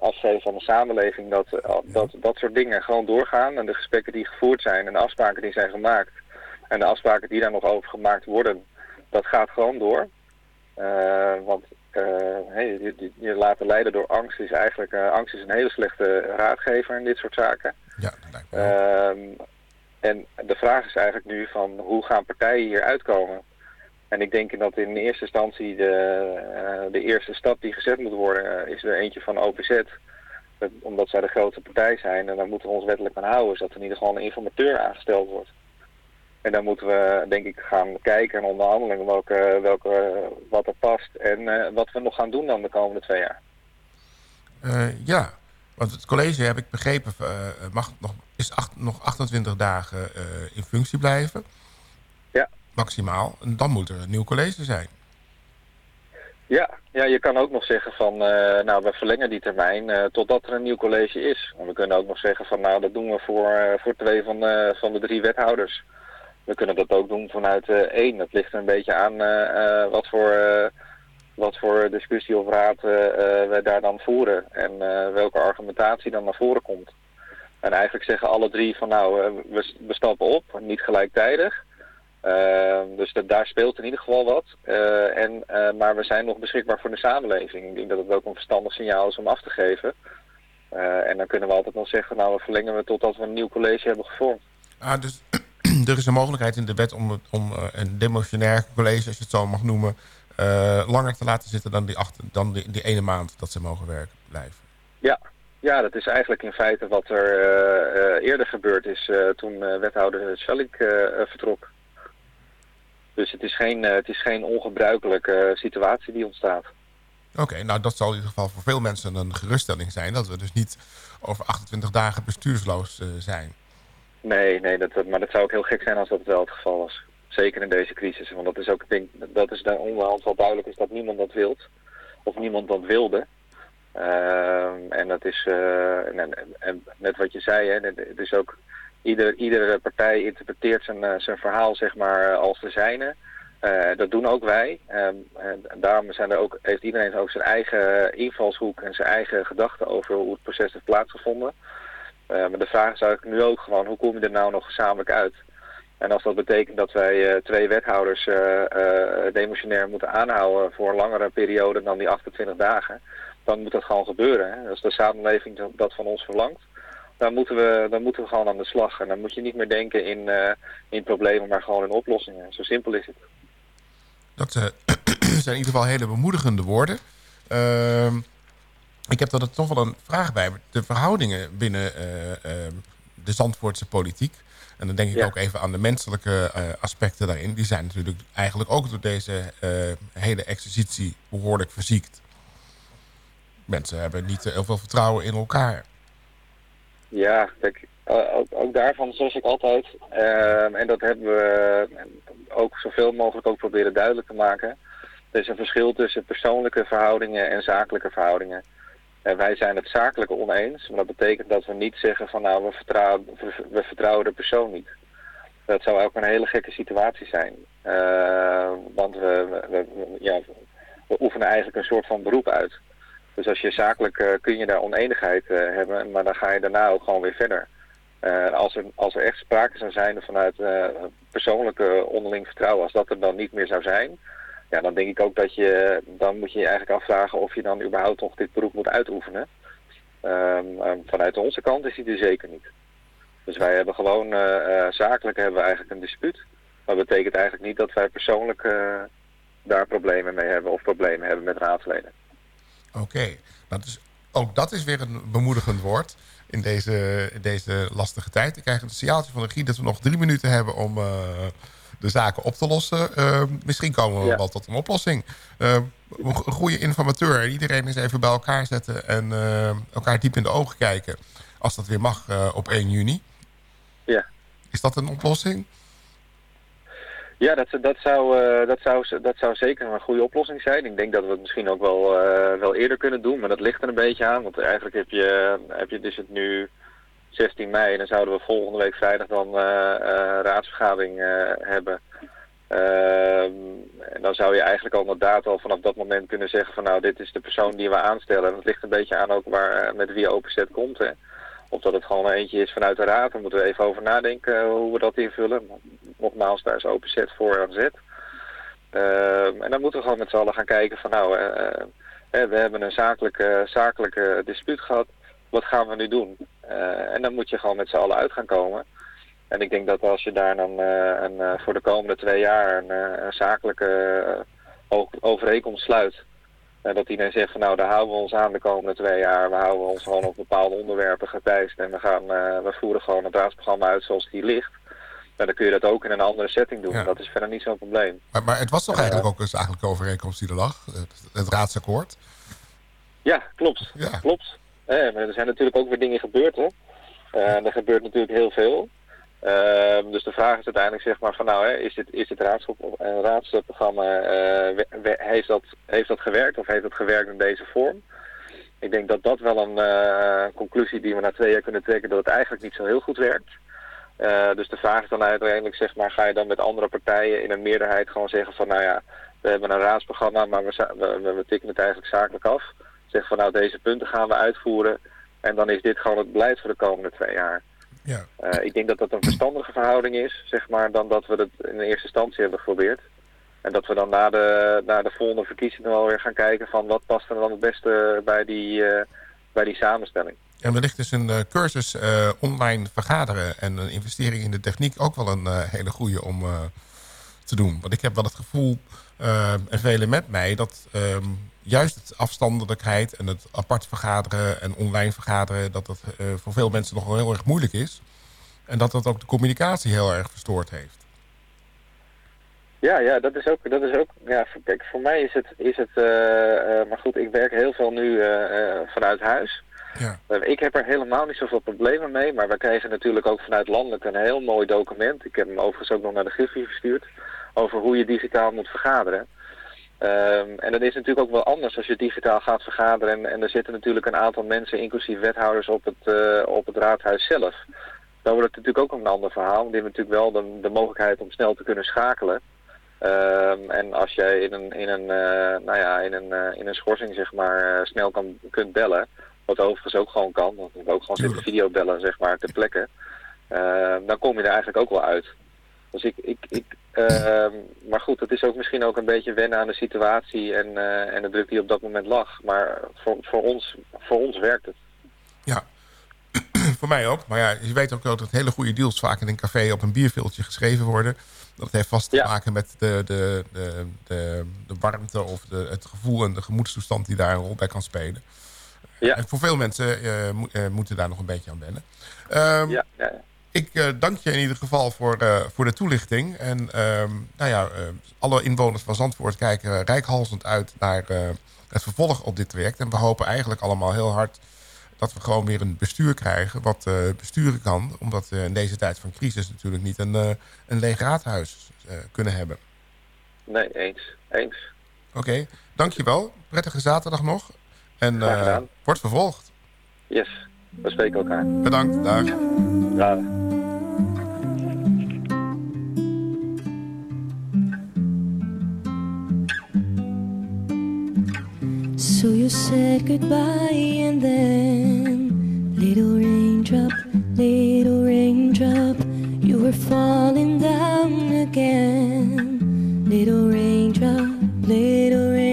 afgeven aan de samenleving, dat, dat dat soort dingen gewoon doorgaan. En de gesprekken die gevoerd zijn en de afspraken die zijn gemaakt en de afspraken die daar nog over gemaakt worden, dat gaat gewoon door. want hey, je, je, laten leiden door angst is eigenlijk, angst is een hele slechte raadgever in dit soort zaken. Ja, dat lijkt me. en de vraag is eigenlijk nu van hoe gaan partijen hier uitkomen? En ik denk dat in eerste instantie de, de eerste stap die gezet moet worden is er eentje van OPZ. Dat, omdat zij de grootste partij zijn en daar moeten we ons wettelijk aan houden. Is dat er in ieder geval een informateur aangesteld wordt. En dan moeten we denk ik gaan kijken en onderhandelen welke, welke, wat er past. En uh, wat we nog gaan doen dan de komende twee jaar. ja, want het college heb ik begrepen mag nog, is acht, nog 28 dagen in functie blijven maximaal. En dan moet er een nieuw college zijn. Ja, ja je kan ook nog zeggen van, nou we verlengen die termijn totdat er een nieuw college is. En we kunnen ook nog zeggen van, nou dat doen we voor, voor twee van, van de drie wethouders. We kunnen dat ook doen vanuit één. Dat ligt er een beetje aan wat, voor, wat voor discussie of raad we daar dan voeren. En welke argumentatie dan naar voren komt. En eigenlijk zeggen alle drie van nou, we, stappen op, niet gelijktijdig. Uh, dus daar speelt in ieder geval wat. Uh, en, uh, maar we zijn nog beschikbaar voor de samenleving. Ik denk dat het ook een verstandig signaal is om af te geven. Eh, en dan kunnen we altijd nog zeggen, nou we verlengen we totdat we een nieuw college hebben gevormd. Ah, dus er is een mogelijkheid in de wet om, om een demotionair college, als je het zo mag noemen, langer te laten zitten dan die, dan die, die ene maand dat ze mogen werken, blijven. Ja, ja, dat is eigenlijk in feite wat er eerder gebeurd is toen wethouder Schallik vertrok. Dus het is geen, het is geen ongebruikelijke situatie die ontstaat. Oké, okay, nou dat zal in ieder geval voor veel mensen een geruststelling zijn. Dat we dus niet over 28 dagen bestuursloos zijn. Nee, nee dat, maar dat zou ook heel gek zijn als dat wel het geval was. Zeker in deze crisis. Want dat is ook, ik denk, dat is de onderhand wel duidelijk is dat niemand dat wilt. Of niemand dat wilde. Ehm, en dat is, en, en, net wat je zei, hè, het is ook ieder, iedere partij interpreteert zijn, uh, zijn verhaal zeg maar, als de zijne. Uh, dat doen ook wij. Um, en daarom zijn er ook, heeft iedereen ook zijn eigen invalshoek en zijn eigen gedachten over hoe het proces heeft plaatsgevonden. Uh, maar de vraag is eigenlijk nu ook gewoon, hoe kom je er nou nog gezamenlijk uit? En als dat betekent dat wij twee wethouders demotionair moeten aanhouden voor een langere periode dan die 28 dagen, dan moet dat gewoon gebeuren. Hè? Als de samenleving dat van ons verlangt dan moeten, we, dan moeten we gewoon aan de slag. En dan moet je niet meer denken in, in problemen, maar gewoon in oplossingen. Zo simpel is het. Dat zijn in ieder geval hele bemoedigende woorden. Uh, ik heb er toch wel een vraag bij. De verhoudingen binnen uh, de Zandvoortse politiek... en dan denk ik ja. ook even aan de menselijke aspecten daarin... die zijn natuurlijk eigenlijk ook door deze hele exercitie behoorlijk verziekt. Mensen hebben niet heel veel vertrouwen in elkaar. Ja, kijk, ook, ook, daarvan zeg ik altijd, uh, en dat hebben we ook zoveel mogelijk ook proberen duidelijk te maken. Er is een verschil tussen persoonlijke verhoudingen en zakelijke verhoudingen. Wij zijn het zakelijke oneens, maar dat betekent dat we niet zeggen van nou, we vertrouwen, we vertrouwen de persoon niet. Dat zou ook een hele gekke situatie zijn. Uh, want we, we, ja, oefenen eigenlijk een soort van beroep uit. Dus als je zakelijk uh, kun je daar oneenigheid uh, hebben, maar dan ga je daarna ook gewoon weer verder. Als, er, als er echt sprake zou zijn vanuit persoonlijke onderling vertrouwen, als dat er dan niet meer zou zijn, ja, dan denk ik ook dat je, dan moet je je eigenlijk afvragen of je dan überhaupt nog dit beroep moet uitoefenen. Um, um, vanuit onze kant is die er zeker niet. Dus wij hebben gewoon, zakelijk hebben we eigenlijk een dispuut. Maar dat betekent eigenlijk niet dat wij persoonlijk daar problemen mee hebben of problemen hebben met raadsleden. Oké, ook dat is weer een bemoedigend woord in deze, deze lastige tijd. Ik krijg een signaaltje van de regie dat we nog drie minuten hebben om de zaken op te lossen. Uh, misschien komen we ja. wel tot een oplossing. Uh, een goede informateur. Iedereen eens even bij elkaar zetten en elkaar diep in de ogen kijken. Als dat weer mag op 1 juni. Ja. Is dat een oplossing? Ja, dat, dat, zou, uh, dat, zou, dat zou zeker een goede oplossing zijn. Ik denk dat we het misschien ook wel, wel eerder kunnen doen, maar dat ligt er een beetje aan. Want eigenlijk heb je, heb je dus het nu 16 mei en dan zouden we volgende week vrijdag dan uh, raadsvergadering hebben. Ehm, en dan zou je eigenlijk al inderdaad al vanaf dat moment kunnen zeggen van nou dit is de persoon die we aanstellen. En het ligt een beetje aan ook waar, met wie OpenZ komt. Hè. Of dat het gewoon eentje is vanuit de raad. Daar moeten we even over nadenken hoe we dat invullen. Nogmaals, daar is open set voor aan zet. Uh, en dan moeten we gewoon met z'n allen gaan kijken van nou, we hebben een zakelijke, zakelijke dispuut gehad. Wat gaan we nu doen? en dan moet je gewoon met z'n allen uit gaan komen. En ik denk dat als je daar dan een, voor de komende twee jaar een, een zakelijke overeenkomst sluit uh, dat iedereen zegt van nou, daar houden we ons aan de komende twee jaar. We houden ons gewoon op bepaalde onderwerpen getijst. En we, gaan, uh, we voeren gewoon het raadsprogramma uit zoals die ligt. En dan kun je dat ook in een andere setting doen. Ja. Dat is verder niet zo'n probleem. Maar, maar, het was toch eigenlijk ook een zakelijke overeenkomst die er lag? Het, het raadsakkoord? Ja, klopt. Ja. klopt. Er zijn natuurlijk ook weer dingen gebeurd. Hè? Uh, er gebeurt natuurlijk heel veel. Uh, dus de vraag is uiteindelijk zeg maar van nou, hè, is dit, is dit raadsprogramma, uh, heeft, dat, heeft dat gewerkt of heeft dat gewerkt in deze vorm? Ik denk dat dat wel een uh, conclusie die we na twee jaar kunnen trekken, dat het eigenlijk niet zo heel goed werkt. dus de vraag is dan uiteindelijk zeg maar, ga je dan met andere partijen in een meerderheid gewoon zeggen van nou ja, we hebben een raadsprogramma, maar we, we tikken het eigenlijk zakelijk af. Zeg van nou, deze punten gaan we uitvoeren en dan is dit gewoon het beleid voor de komende twee jaar. Ja. Uh, ik denk dat dat een verstandige verhouding is, zeg maar, dan dat we het in eerste instantie hebben geprobeerd. En dat we dan na de, na de volgende verkiezingen wel weer gaan kijken van wat past er dan het beste bij die, uh, bij die samenstelling. En wellicht is een uh, cursus online vergaderen en een investering in de techniek ook wel een hele goede om te doen. Want ik heb wel het gevoel, en velen met mij, dat um, juist het afstandelijkheid en het apart vergaderen en online vergaderen... dat dat uh, voor veel mensen nog wel heel erg moeilijk is. En dat dat ook de communicatie heel erg verstoord heeft. Ja, ja, dat is ook, dat is ook ja, kijk, voor mij is het, is het uh, uh, maar goed, ik werk heel veel nu vanuit huis. Ja. ik heb er helemaal niet zoveel problemen mee, maar we kregen natuurlijk ook vanuit landelijk een heel mooi document. Ik heb hem overigens ook nog naar de Griffie verstuurd, over hoe je digitaal moet vergaderen. Um, en dat is natuurlijk ook wel anders als je digitaal gaat vergaderen. En, en er zitten natuurlijk een aantal mensen, inclusief wethouders, op het, uh, op het raadhuis zelf. Dan wordt het natuurlijk ook een ander verhaal. Die hebben natuurlijk wel de, de mogelijkheid om snel te kunnen schakelen. Um, en als jij in een, in een, uh, nou ja, in een, uh, in een schorsing zeg maar, snel kan, kunt bellen, wat overigens ook gewoon kan, want ik ook gewoon zitten videobellen zeg maar, ter plekke, dan kom je er eigenlijk ook wel uit. Dus ik, ik, ik uh, maar goed, het is ook misschien ook een beetje wennen aan de situatie en, uh, en de druk die op dat moment lag. Maar voor, voor, ons, voor ons werkt het. Ja, voor mij ook. Maar ja, je weet ook wel dat hele goede deals vaak in een café op een bierveeltje geschreven worden. Dat heeft vast te ja. maken met de, de, de, de, de warmte of de, het gevoel en de gemoedstoestand die daar een rol bij kan spelen. Ja. En voor veel mensen uh, mo moeten daar nog een beetje aan wennen. Um, ja, ja. Ik uh, dank je in ieder geval voor, uh, voor de toelichting. En uh, nou ja, alle inwoners van Zandvoort kijken rijkhalsend uit naar het vervolg op dit traject. En we hopen eigenlijk allemaal heel hard dat we gewoon weer een bestuur krijgen wat besturen kan. Omdat we in deze tijd van crisis natuurlijk niet een, een leeg raadhuis kunnen hebben. Nee, eens. Eens. Oké, okay, dankjewel. Prettige zaterdag nog. En wordt vervolgd. Yes, we spreken elkaar. Bedankt, dag. Dag. So you said goodbye and then little raindrop, little raindrop, you were falling down again. Little raindrop, little raindrop,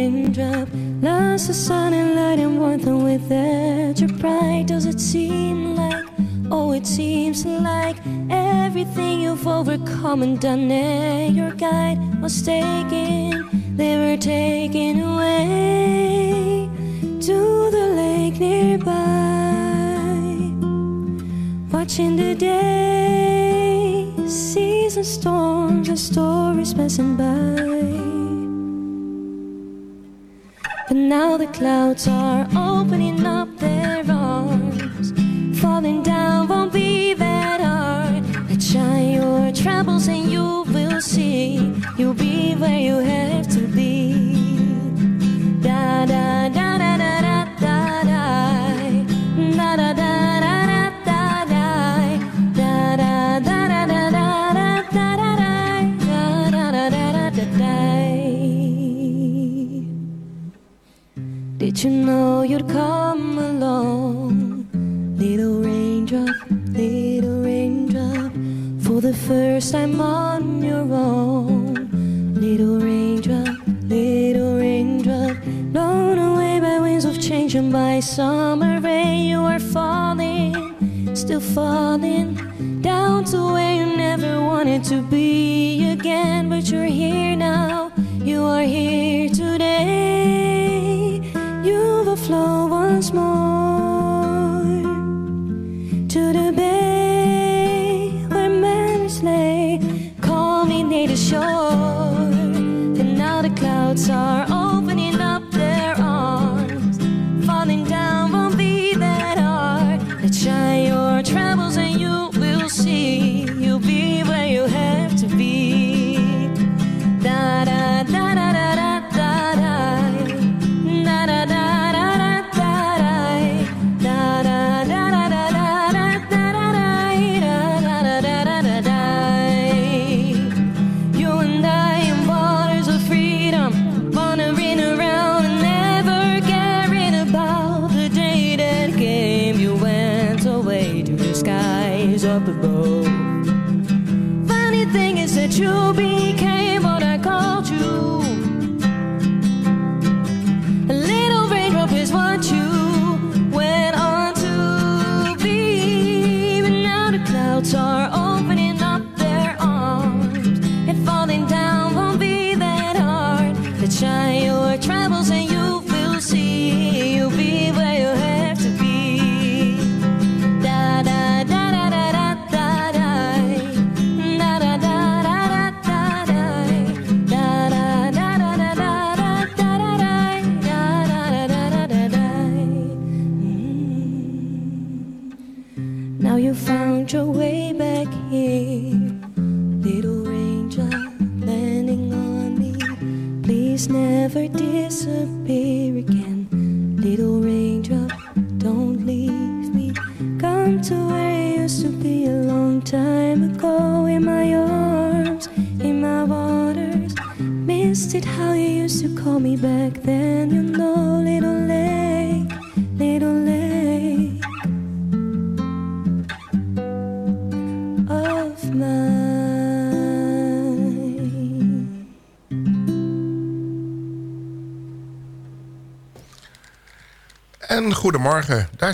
lost the sun and light and warmth and with that your pride. Does it seem like, oh, it seems like everything you've overcome and done, and your guide was taken, they were taken away to the lake nearby. Watching the day, seas and storms, and stories passing by. Now the clouds are opening up their arms. Falling down won't be that hard. Let's shine your troubles and you will see. You'll be where you have to be. Did you know you'd come along? Little raindrop, little raindrop, for the first time on your own. Little raindrop, little raindrop, blown away by winds of change and by summer rain. You are falling, still falling, down to where you never wanted to be again. But you're here now, you are here today. Flow once more to the bay where men slay, culminate shore.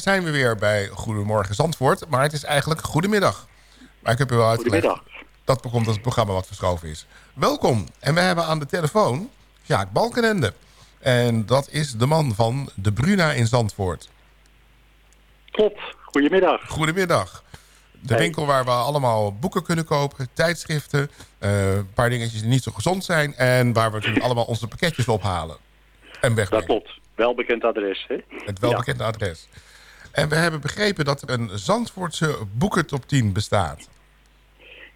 Zijn we weer bij Goedemorgen Zandvoort. Maar het is eigenlijk goedemiddag. Maar ik heb u wel uitgelegd. Dat komt als het programma wat verschoven is. Welkom. En we hebben aan de telefoon Jaak Balkenende. En dat is de man van de Bruna in Zandvoort. Klopt. Goedemiddag. Goedemiddag. De Hey. winkel waar we allemaal boeken kunnen kopen, tijdschriften, eh, een paar dingetjes die niet zo gezond zijn en waar we natuurlijk allemaal onze pakketjes ophalen. En wegbrengen. Dat klopt. Welbekend adres, hè? Het welbekende adres. En we hebben begrepen dat er een Zandvoortse boekentop 10 bestaat.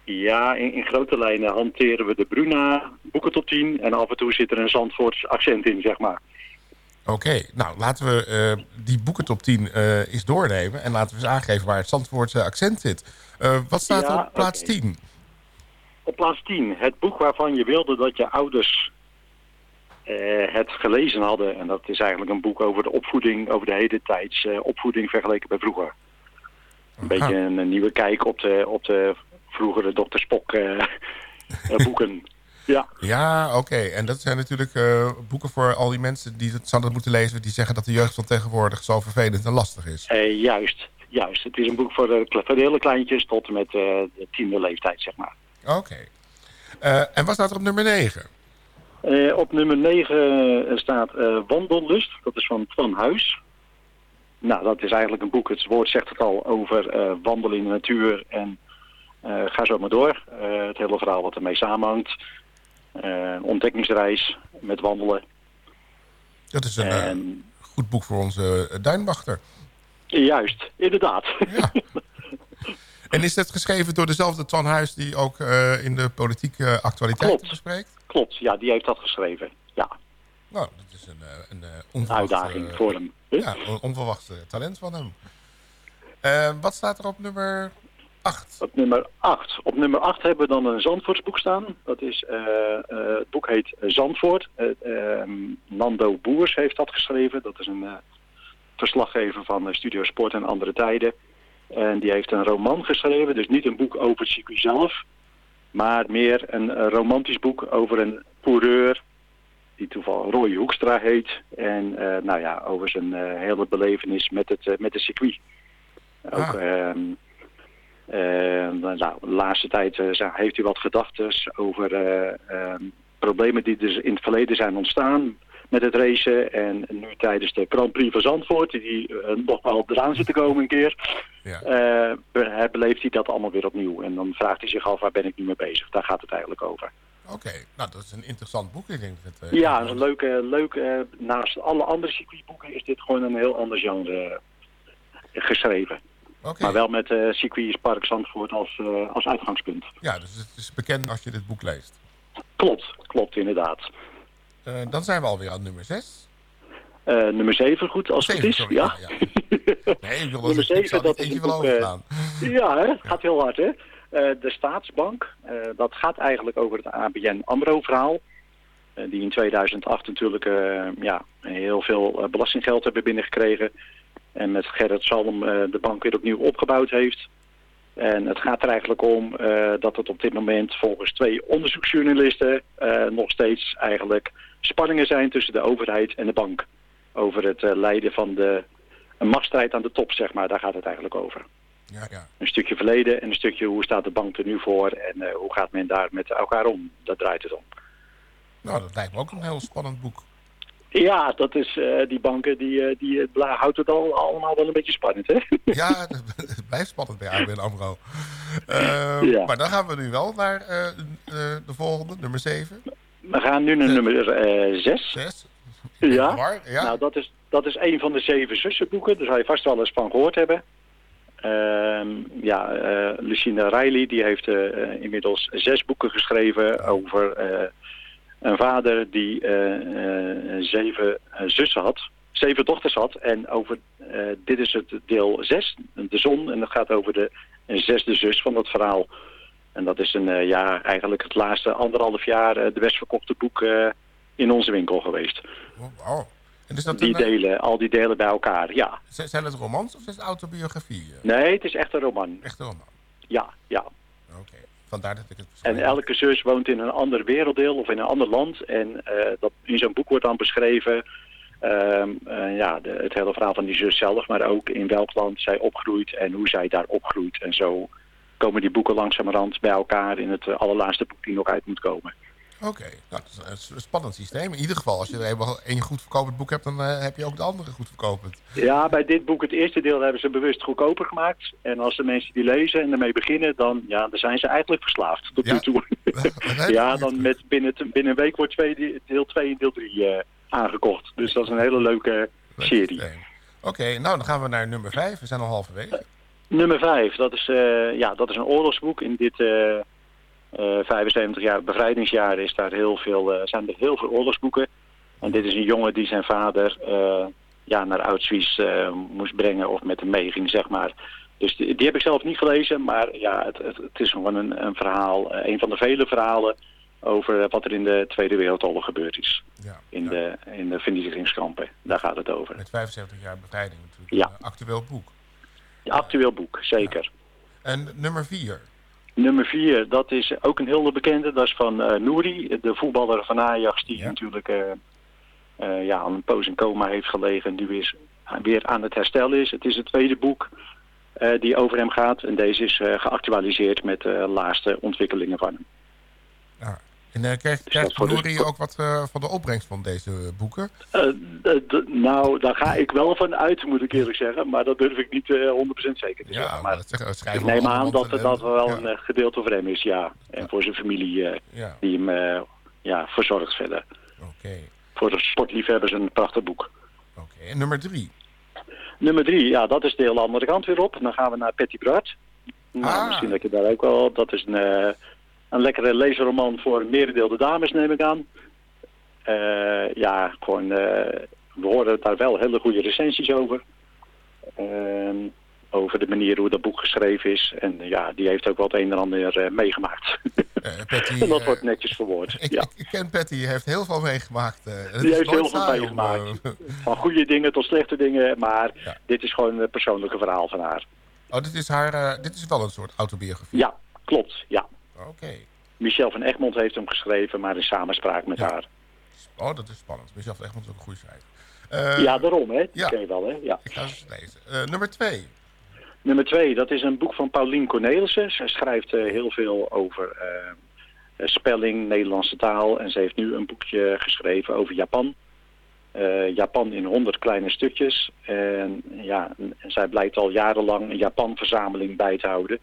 Ja, in, in grote lijnen hanteren we de Bruna boekentop 10 en af en toe zit er een Zandvoorts accent in, zeg maar. Oké, nou laten we eh, die boekentop 10 eh, eens doornemen en laten we eens aangeven waar het Zandvoortse accent zit. Eh, wat staat er Ja, op plaats oké. 10? Op plaats 10, het boek waarvan je wilde dat je ouders eh, het gelezen hadden. En dat is eigenlijk een boek over de opvoeding, over de hedentijds eh, opvoeding vergeleken bij vroeger. Een beetje een, een nieuwe kijk op de, op de vroegere Dr. Spock eh, boeken. Ja. Ja, oké. En dat zijn natuurlijk boeken voor al die mensen die het zouden moeten lezen... die zeggen dat de jeugd van tegenwoordig zo vervelend en lastig is. Juist, juist. Het is een boek voor de, kle- voor de hele kleintjes tot en met de tiende leeftijd, zeg maar. Oké. En wat staat er op nummer 9? Eh, op nummer 9 staat eh, Wandellust. Dat is van Twan Huis. Nou, dat is eigenlijk een boek, het woord zegt het al, over eh, wandelen in de natuur. En eh, ga zo maar door. Eh, het hele verhaal wat ermee samenhangt. Eh, ontdekkingsreis met wandelen. Dat is een eh, goed boek voor onze eh, duinwachter. Juist, inderdaad. En is dat geschreven door dezelfde Twan Huis... die ook eh, in de politieke actualiteiten Klopt. bespreekt? Klopt, ja, die heeft dat geschreven. Ja, Nou, dat is een, eh, een, eh, onverwacht, uitdaging eh, voor hem. Ja, een onverwacht eh, talent van hem. Eh, wat staat er op nummer 8? Op nummer 8. Op nummer 8 hebben we dan een Zandvoortsboek staan. Dat is, eh, eh, het boek heet Zandvoort. Eh, ehm, Nando Boers heeft dat geschreven. Dat is een eh, verslaggever van eh, Studio Sport en andere tijden. En die heeft een roman geschreven. Dus niet een boek over het circuit zelf. Maar meer een eh, romantisch boek over een coureur. Die toevallig Roy Hoekstra heet. En eh, nou ja, over zijn eh, hele belevenis met het, met het circuit. Ook... ehm, eh, nou, de laatste tijd heeft hij wat gedachten over eh, ehm, problemen die dus in het verleden zijn ontstaan met het racen. En nu tijdens de Grand Prix van Zandvoort, die eh, nog wel eraan zit te komen een keer, eh, be- beleeft hij dat allemaal weer opnieuw. En dan vraagt hij zich af, waar ben ik nu mee bezig? Daar gaat het eigenlijk over. Oké, nou dat is een interessant boek. Ik denk dat eh, Ja, een leuke, leuke, naast alle andere circuitboeken is dit gewoon een heel ander genre eh, geschreven. Maar wel met eh circuit Park Zandvoort als, eh, als uitgangspunt. Ja, dus het is bekend als je dit boek leest. Klopt, klopt inderdaad. Eh, dan zijn we alweer aan nummer 6. Eh, nummer 7 goed, als het goed is. sorry, ja. Nee, ik wil nummer dat ik 7, zou dat is wel eh, overslaan. Ja, hè? gaat heel hard hè. De Staatsbank, dat gaat eigenlijk over het ABN AMRO-verhaal. Die in 2008 natuurlijk ja, heel veel belastinggeld hebben binnengekregen. En met Gerrit Salm de bank weer opnieuw opgebouwd heeft. En het gaat er eigenlijk om eh, dat het op dit moment volgens twee onderzoeksjournalisten eh, nog steeds eigenlijk spanningen zijn tussen de overheid en de bank. Over het eh, leiden van de een machtsstrijd aan de top, zeg maar. Daar gaat het eigenlijk over. Ja, ja. Een stukje verleden en een stukje hoe staat de bank er nu voor en hoe gaat men daar met elkaar om. Dat draait het om. Nou, dat lijkt me ook een heel spannend boek. Ja, dat is die banken, die, die houdt het al, allemaal wel een beetje spannend, hè? Ja, blijft spannend bij ABN AMRO. Eh, Ja. Maar dan gaan we nu wel naar eh, eh, de volgende, nummer 7. We gaan nu naar nummer 6. Zes? Ja, War, ja. nou dat is, dat is een van de zeven zussenboeken. Daar zou je vast wel eens van gehoord hebben. Ehm, ja, eh Lucinda Riley die heeft eh, eh, inmiddels zes boeken geschreven over eh, een vader die eh, eh, zeven eh, zussen had. Zeven dochters had. En over, eh, dit is het deel zes, de zon. En dat gaat over de zesde zus van dat verhaal. En dat is een, eh, ja, eigenlijk het laatste anderhalf jaar eh, de best verkochte boek in onze winkel geweest. En is dat Die een, delen, al die delen bij elkaar, ja. zijn het romans of is het autobiografie? Nee, het is echt een roman. Echt een roman. Ja, ja. Vandaar dat ik het En elke zus woont in een ander werelddeel of in een ander land. En dat, in zo'n boek wordt dan beschreven ehm, eh, ja, de, het hele verhaal van die zus zelf. Maar ook in welk land zij opgroeit en hoe zij daar opgroeit. En zo komen die boeken langzamerhand bij elkaar in het eh, allerlaatste boek die nog uit moet komen. Oké, nou, dat is een- spannend systeem. In ieder geval, als je er eenmaal één goed verkopend boek hebt, dan eh, heb je ook de andere goed verkopend. Ja, bij dit boek, het eerste deel, hebben ze bewust goedkoper gemaakt. En als de mensen die lezen en ermee beginnen, dan, ja, dan zijn ze eigenlijk verslaafd tot nu toe. ja, dan met binnen, binnen een week wordt twee, deel 2 en deel 3 aangekocht. Dus dat is een hele leuke serie. Oké, nou dan gaan we naar nummer 5. We zijn al halverwege. Nummer 5, dat is, eh, ja, dat is een oorlogsboek. In dit eh, eh, 75 jaar bevrijdingsjaar is daar heel veel, eh, zijn er heel veel oorlogsboeken. En dit is een jongen die zijn vader eh, ja, naar Auschwitz eh, moest brengen of met hem meeging, zeg maar. Dus die, die heb ik zelf niet gelezen, maar ja, het, het, het is gewoon een, een verhaal, eh, een van de vele verhalen over wat er in de Tweede Wereldoorlog gebeurd is. Ja, in, De, in de vernietigingskampen. Daar gaat het over. Met 75 jaar bevrijding natuurlijk. Ja. Een actueel boek. Actueel boek, zeker. En nummer 4. Nummer vier, dat is ook een hele bekende. Dat is van eh Nouri, de voetballer van Ajax, die natuurlijk eh, eh, ja, aan een poos in coma heeft gelegen en nu is, weer aan het herstellen is. Het is het tweede boek die over hem gaat en deze is geactualiseerd met de laatste ontwikkelingen van hem. En uh, krijgt, krijgt Nouri ook wat uh, van de opbrengst van deze boeken? Uh, nou, daar ga ik wel van uit, moet ik eerlijk zeggen. Maar dat durf ik niet 100% zeker te ja, zeggen. Maar dat ik neem aan dat dat wel een gedeelte voor hem is, ja. En voor zijn familie die hem ja, verzorgt verder. Oké. Okay. Voor de sportliefhebbers een prachtig boek. Oké, okay. en nummer drie? Nummer drie, ja, dat is de hele andere kant weer op. Dan gaan we naar Patty Bart. Nou, ah. misschien dat je daar ook wel... Dat is een een lekkere leesroman voor merendeel de dames, neem ik aan. Uh, ja, gewoon, uh, we horen daar wel hele goede recensies over. Uh, over de manier hoe dat boek geschreven is. En ja, die heeft ook wat een en ander meegemaakt. Patty, en dat wordt netjes verwoord. Ik, ja. ik, ken Patty, die heeft heel veel meegemaakt. die heeft heel veel meegemaakt. Om, Van goede dingen tot slechte dingen. Maar ja. dit is gewoon een persoonlijke verhaal van haar. Oh, dit is, haar, dit is wel een soort autobiografie? Ja, klopt. Ja. Oké. Okay. Michel van Egmond heeft hem geschreven, maar in samenspraak met ja. haar. Oh, dat is spannend. Michel van Egmond is ook een goede schrijver. Uh, ja, daarom, hè? Ja. ken je wel, hè? Ja. Ik ga eens lezen. Uh, nummer twee. Nummer twee, dat is een boek van Paulien Cornelissen. Zij schrijft uh, heel veel over spelling, Nederlandse taal. En ze heeft nu een boekje geschreven over Japan. Japan in honderd kleine stukjes. En ja, en zij blijkt al jarenlang een Japan-verzameling bij te houden.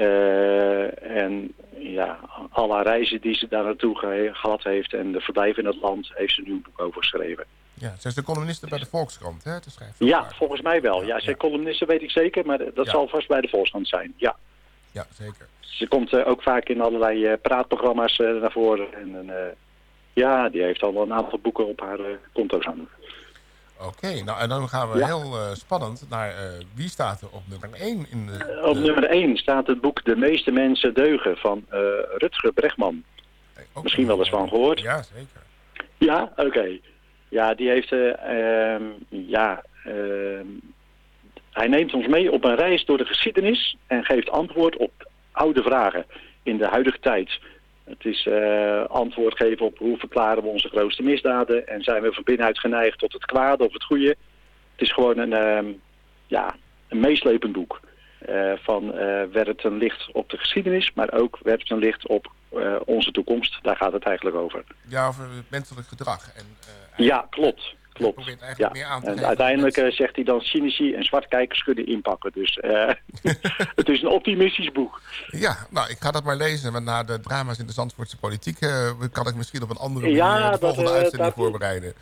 Uh, en ja, alle reizen die ze daar naartoe ge gehad heeft en de verblijf in het land, heeft ze nu een boek over geschreven. Ja, zij is de columniste bij de Volkskrant, hè, te schrijven. Ja, volgens mij wel. Ja, zij ja. columniste weet ik zeker, maar dat ja. zal vast bij de Volkskrant zijn. Ja, ja zeker. Ze komt uh, ook vaak in allerlei uh, praatprogramma's naar voren. En ja, die heeft al een aantal boeken op haar konto staan. Oké, okay, nou en dan gaan we ja. heel uh, spannend naar uh, wie staat er op nummer 1 in de... Uh, op nummer 1 staat het boek De meeste mensen deugen van Rutger Bregman. Misschien wel eens van gehoord. Ja, zeker. Ja, oké. Okay. Ja, die heeft... ehm, ja, ehm, hij neemt ons mee op een reis door de geschiedenis en geeft antwoord op oude vragen in de huidige tijd. Het is uh, antwoord geven op hoe verklaren we onze grootste misdaden. En zijn we van binnenuit geneigd tot het kwade of het goede. Het is gewoon een, uh, ja, een meeslepend boek. Uh, van uh, werpt een licht op de geschiedenis, maar ook werpt een licht op onze toekomst. Daar gaat het eigenlijk over. Ja, over het menselijk gedrag. En, ja, klopt. Klopt. Ja. En uiteindelijk uh, zegt hij dan cynici en zwartkijkers kunnen inpakken. Dus uh, het is een optimistisch boek. Ja, nou, ik ga dat maar lezen. Want na de drama's in de Zandvoortse politiek uh, kan ik misschien op een andere manier ja, de volgende dat, uitzending voorbereiden.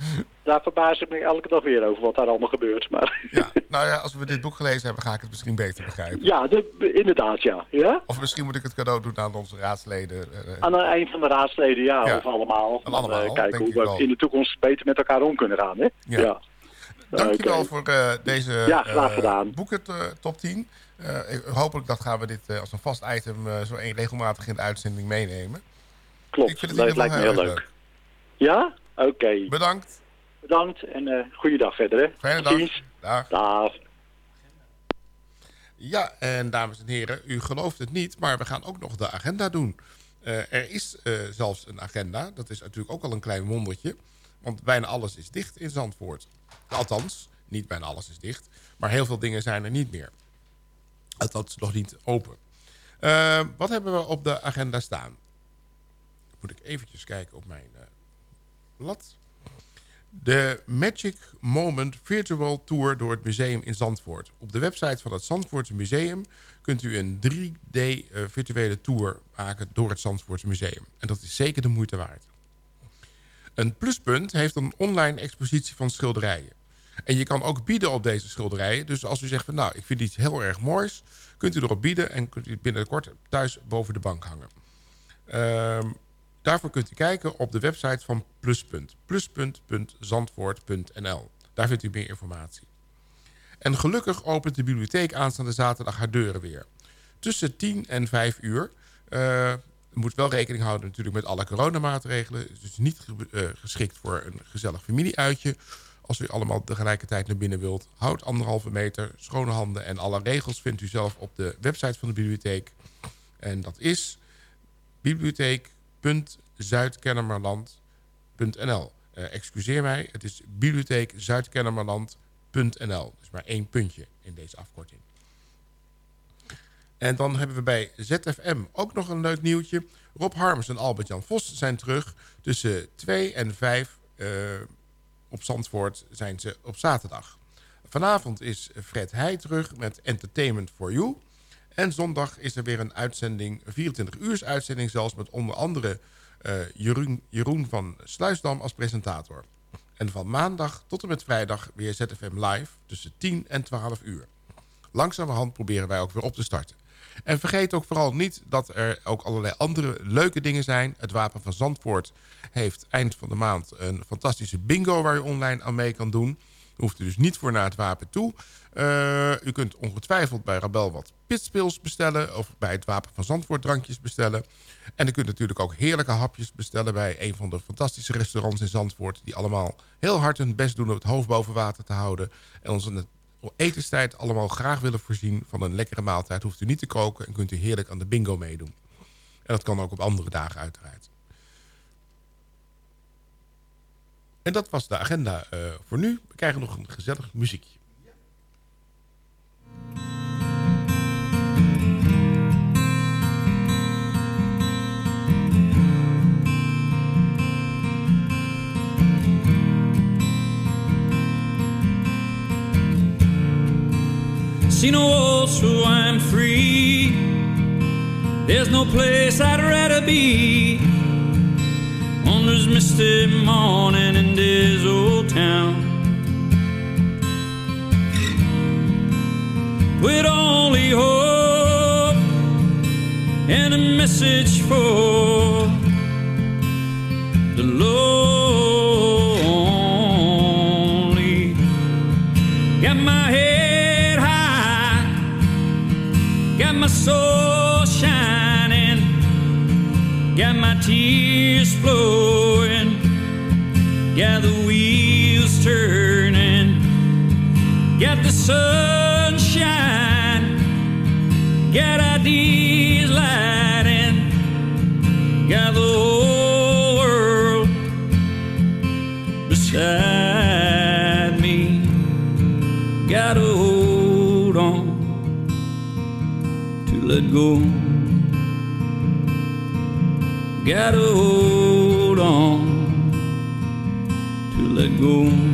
Daar verbaas ik me elke dag weer over wat daar allemaal gebeurt. Maar ja, nou ja, als we dit boek gelezen hebben, ga ik het misschien beter begrijpen. Ja, de, inderdaad, ja. ja. Of misschien moet ik het cadeau doen aan onze raadsleden. aan een van de raadsleden, ja, ja. of allemaal. Aan allemaal, kijken hoe we wel. in de toekomst beter met elkaar om kunnen gaan, hè? ja. ja. Dankjewel okay. voor uh, deze ja. Uh, boeken uh, top 10. hopelijk dat gaan we dit als een vast item zo een regelmatig in de uitzending meenemen. Klopt, Ik vind het dat lijkt me heel leuk. leuk. Ja? Oké. Okay. Bedankt. Bedankt en goeiedag verder. Hè. Fijne dag. Dag. dag. Ja, en dames en heren, u gelooft het niet, maar we gaan ook nog de agenda doen. er is zelfs een agenda, dat is natuurlijk ook al een klein wondertje. Want bijna alles is dicht in Zandvoort. Althans, niet bijna alles is dicht. Maar heel veel dingen zijn er niet meer. Althans, nog niet open. Uh, wat hebben we op de agenda staan? Moet ik eventjes kijken op mijn uh, blad. De Magic Moment Virtual Tour door het museum in Zandvoort. Op de website van het Zandvoortse Museum kunt u een 3D uh, virtuele tour maken door het Zandvoortse Museum. En dat is zeker de moeite waard. Een pluspunt heeft een online expositie van schilderijen. En je kan ook bieden op deze schilderijen. Dus als u zegt van nou, ik vind iets heel erg moois... kunt u erop bieden en kunt u binnenkort thuis boven de bank hangen. Uh, daarvoor kunt u kijken op de website van Pluspunt. Pluspunt.zandvoort.nl Daar vindt u meer informatie. En gelukkig opent de bibliotheek aanstaande zaterdag haar deuren weer. Tussen 10 en 5 uur... Uh, moet wel rekening houden natuurlijk met alle coronamaatregelen. Het is dus niet geschikt voor een gezellig familieuitje. Als u allemaal tegelijkertijd naar binnen wilt, houd anderhalve meter, schone handen... en alle regels vindt u zelf op de website van de bibliotheek. En dat is bibliotheek.zuidkennemerland.nl. Uh, excuseer mij, het is bibliotheekzuidkennemerland.nl. Dus maar één puntje in deze afkorting. En dan hebben we bij ZFM ook nog een leuk nieuwtje. Rob Harms en Albert-Jan Vos zijn terug. Tussen 2 en 5 uh, op Zandvoort zijn ze op zaterdag. Vanavond is Fred Heij terug met Entertainment for You. En zondag is er weer een uitzending, 24 uur uitzending zelfs... met onder andere uh, Jeroen, Jeroen van Sluisdam als presentator. En van maandag tot en met vrijdag weer ZFM live tussen 10 en 12 uur. Langzamerhand proberen wij ook weer op te starten. En vergeet ook vooral niet dat er ook allerlei andere leuke dingen zijn. Het Wapen van Zandvoort heeft eind van de maand een fantastische bingo... waar je online aan mee kan doen. U hoeft er dus niet voor naar het wapen toe. Uh, u kunt ongetwijfeld bij Rabel wat pitspeels bestellen... of bij het Wapen van Zandvoort drankjes bestellen. En u kunt natuurlijk ook heerlijke hapjes bestellen... bij een van de fantastische restaurants in Zandvoort... die allemaal heel hard hun best doen om het hoofd boven water te houden... en ons etenstijd allemaal graag willen voorzien van een lekkere maaltijd... hoeft u niet te koken en kunt u heerlijk aan de bingo meedoen. En dat kan ook op andere dagen uiteraard. En dat was de agenda uh, voor nu. We krijgen nog een gezellig muziekje. See no walls, so I'm free. There's no place I'd rather be. This misty morning in this old town. With only hope and a message for the lonely. Got my head high, got my soul shining, got my tears flowing, got the wheels turning, got the sunshine, got ideas lighting, got the whole world beside me. Gotta hold on to let go. Gotta go.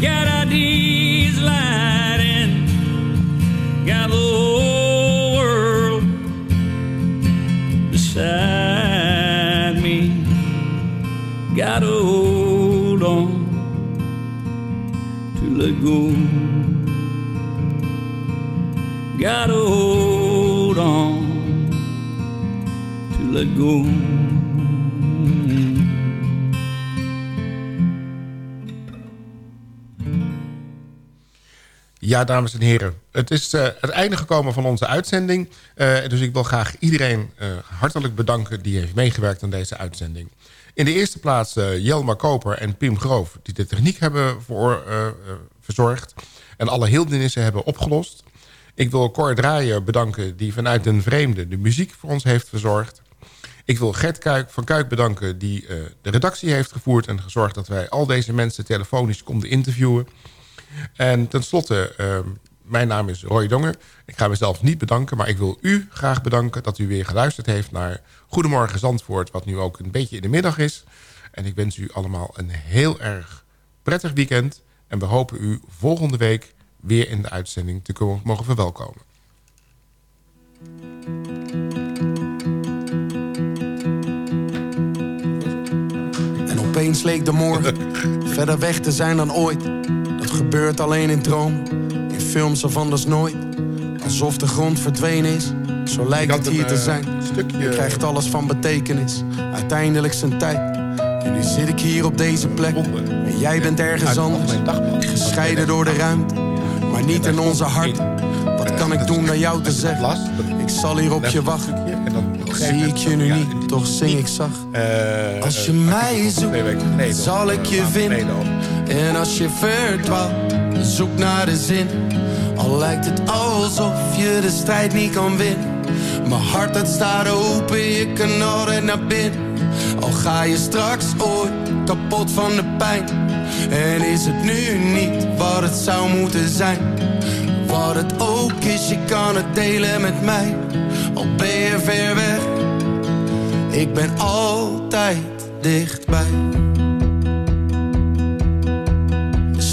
Got ideas lighting, got the whole world beside me. Gotta hold on to let go. Gotta hold on to let go. Ja, dames en heren. Het is uh, het einde gekomen van onze uitzending. Uh, dus ik wil graag iedereen uh, hartelijk bedanken... die heeft meegewerkt aan deze uitzending. In de eerste plaats Jelma Koper en Pim Groof... die de techniek hebben voor, verzorgd. en alle hindernissen hebben opgelost. Ik wil Cor Draaier bedanken die vanuit den vreemde de muziek voor ons heeft verzorgd. Ik wil Gert Kuik, van Kuik bedanken die de redactie heeft gevoerd... en gezorgd dat wij al deze mensen telefonisch konden interviewen. En tenslotte, uh, mijn naam is Roy Donger. Ik ga mezelf niet bedanken, maar ik wil u graag bedanken... dat u weer geluisterd heeft naar Goedemorgen Zandvoort... wat nu ook een beetje in de middag is. En ik wens u allemaal een heel erg prettig weekend. En we hopen u volgende week weer in de uitzending te mogen verwelkomen. En opeens leek de morgen verder weg te zijn dan ooit. Gebeurt alleen in droom, in films of anders nooit. Alsof de grond verdwenen is, zo lijkt het hier te eh, zijn. Stukje... Je krijgt alles van betekenis, uiteindelijk zijn tijd. En nu zit ik hier op deze plek. En jij bent ergens anders. Gescheiden door de ruimte, maar niet in onze hart. Wat kan ik doen naar jou te zeggen? Ik zal hier op je wachten. Zie ik je nu niet, toch zing ik zacht. Eh, als je eh, mij zoekt, zal ik je vinden. En als je verdwaalt, zoek naar de zin. Al lijkt het alsof je de strijd niet kan winnen. Mijn hart het staat open, je kan altijd naar binnen. Al ga je straks ooit kapot van de pijn. En is het nu niet wat het zou moeten zijn. Wat het ook is, je kan het delen met mij. Al ben je ver weg. Ik ben altijd dichtbij.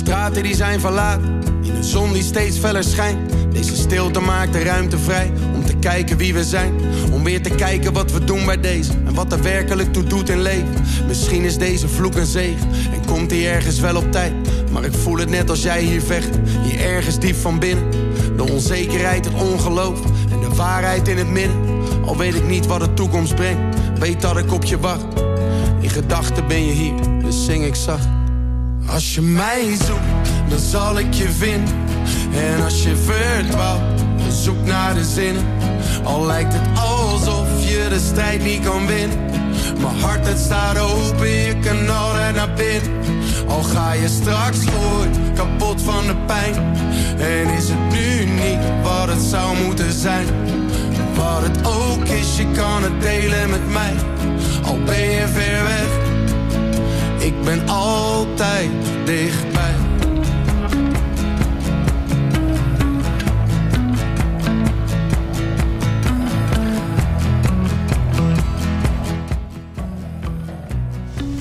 Straten die zijn verlaten. In een zon die steeds feller schijnt. Deze stilte maakt de ruimte vrij om te kijken wie we zijn. Om weer te kijken wat we doen bij deze en wat er werkelijk toe doet in leven. Misschien is deze vloek een zegen en komt hij ergens wel op tijd. Maar ik voel het net als jij hier vecht, hier ergens diep van binnen. De onzekerheid, het ongeloof en de waarheid in het midden. Al weet ik niet wat de toekomst brengt, weet dat ik op je wacht. In gedachten ben je hier, dus zing ik zacht. Als je mij zoekt, dan zal ik je vinden. En als je verdwaalt, zoek naar de zinnen. Al lijkt het alsof je de strijd niet kan winnen. Mijn hart het staat open, je kan altijd naar binnen. Al ga je straks ooit kapot van de pijn. En is het nu niet wat het zou moeten zijn. Wat het ook is, je kan het delen met mij. Al ben je ver weg. Ik ben altijd dicht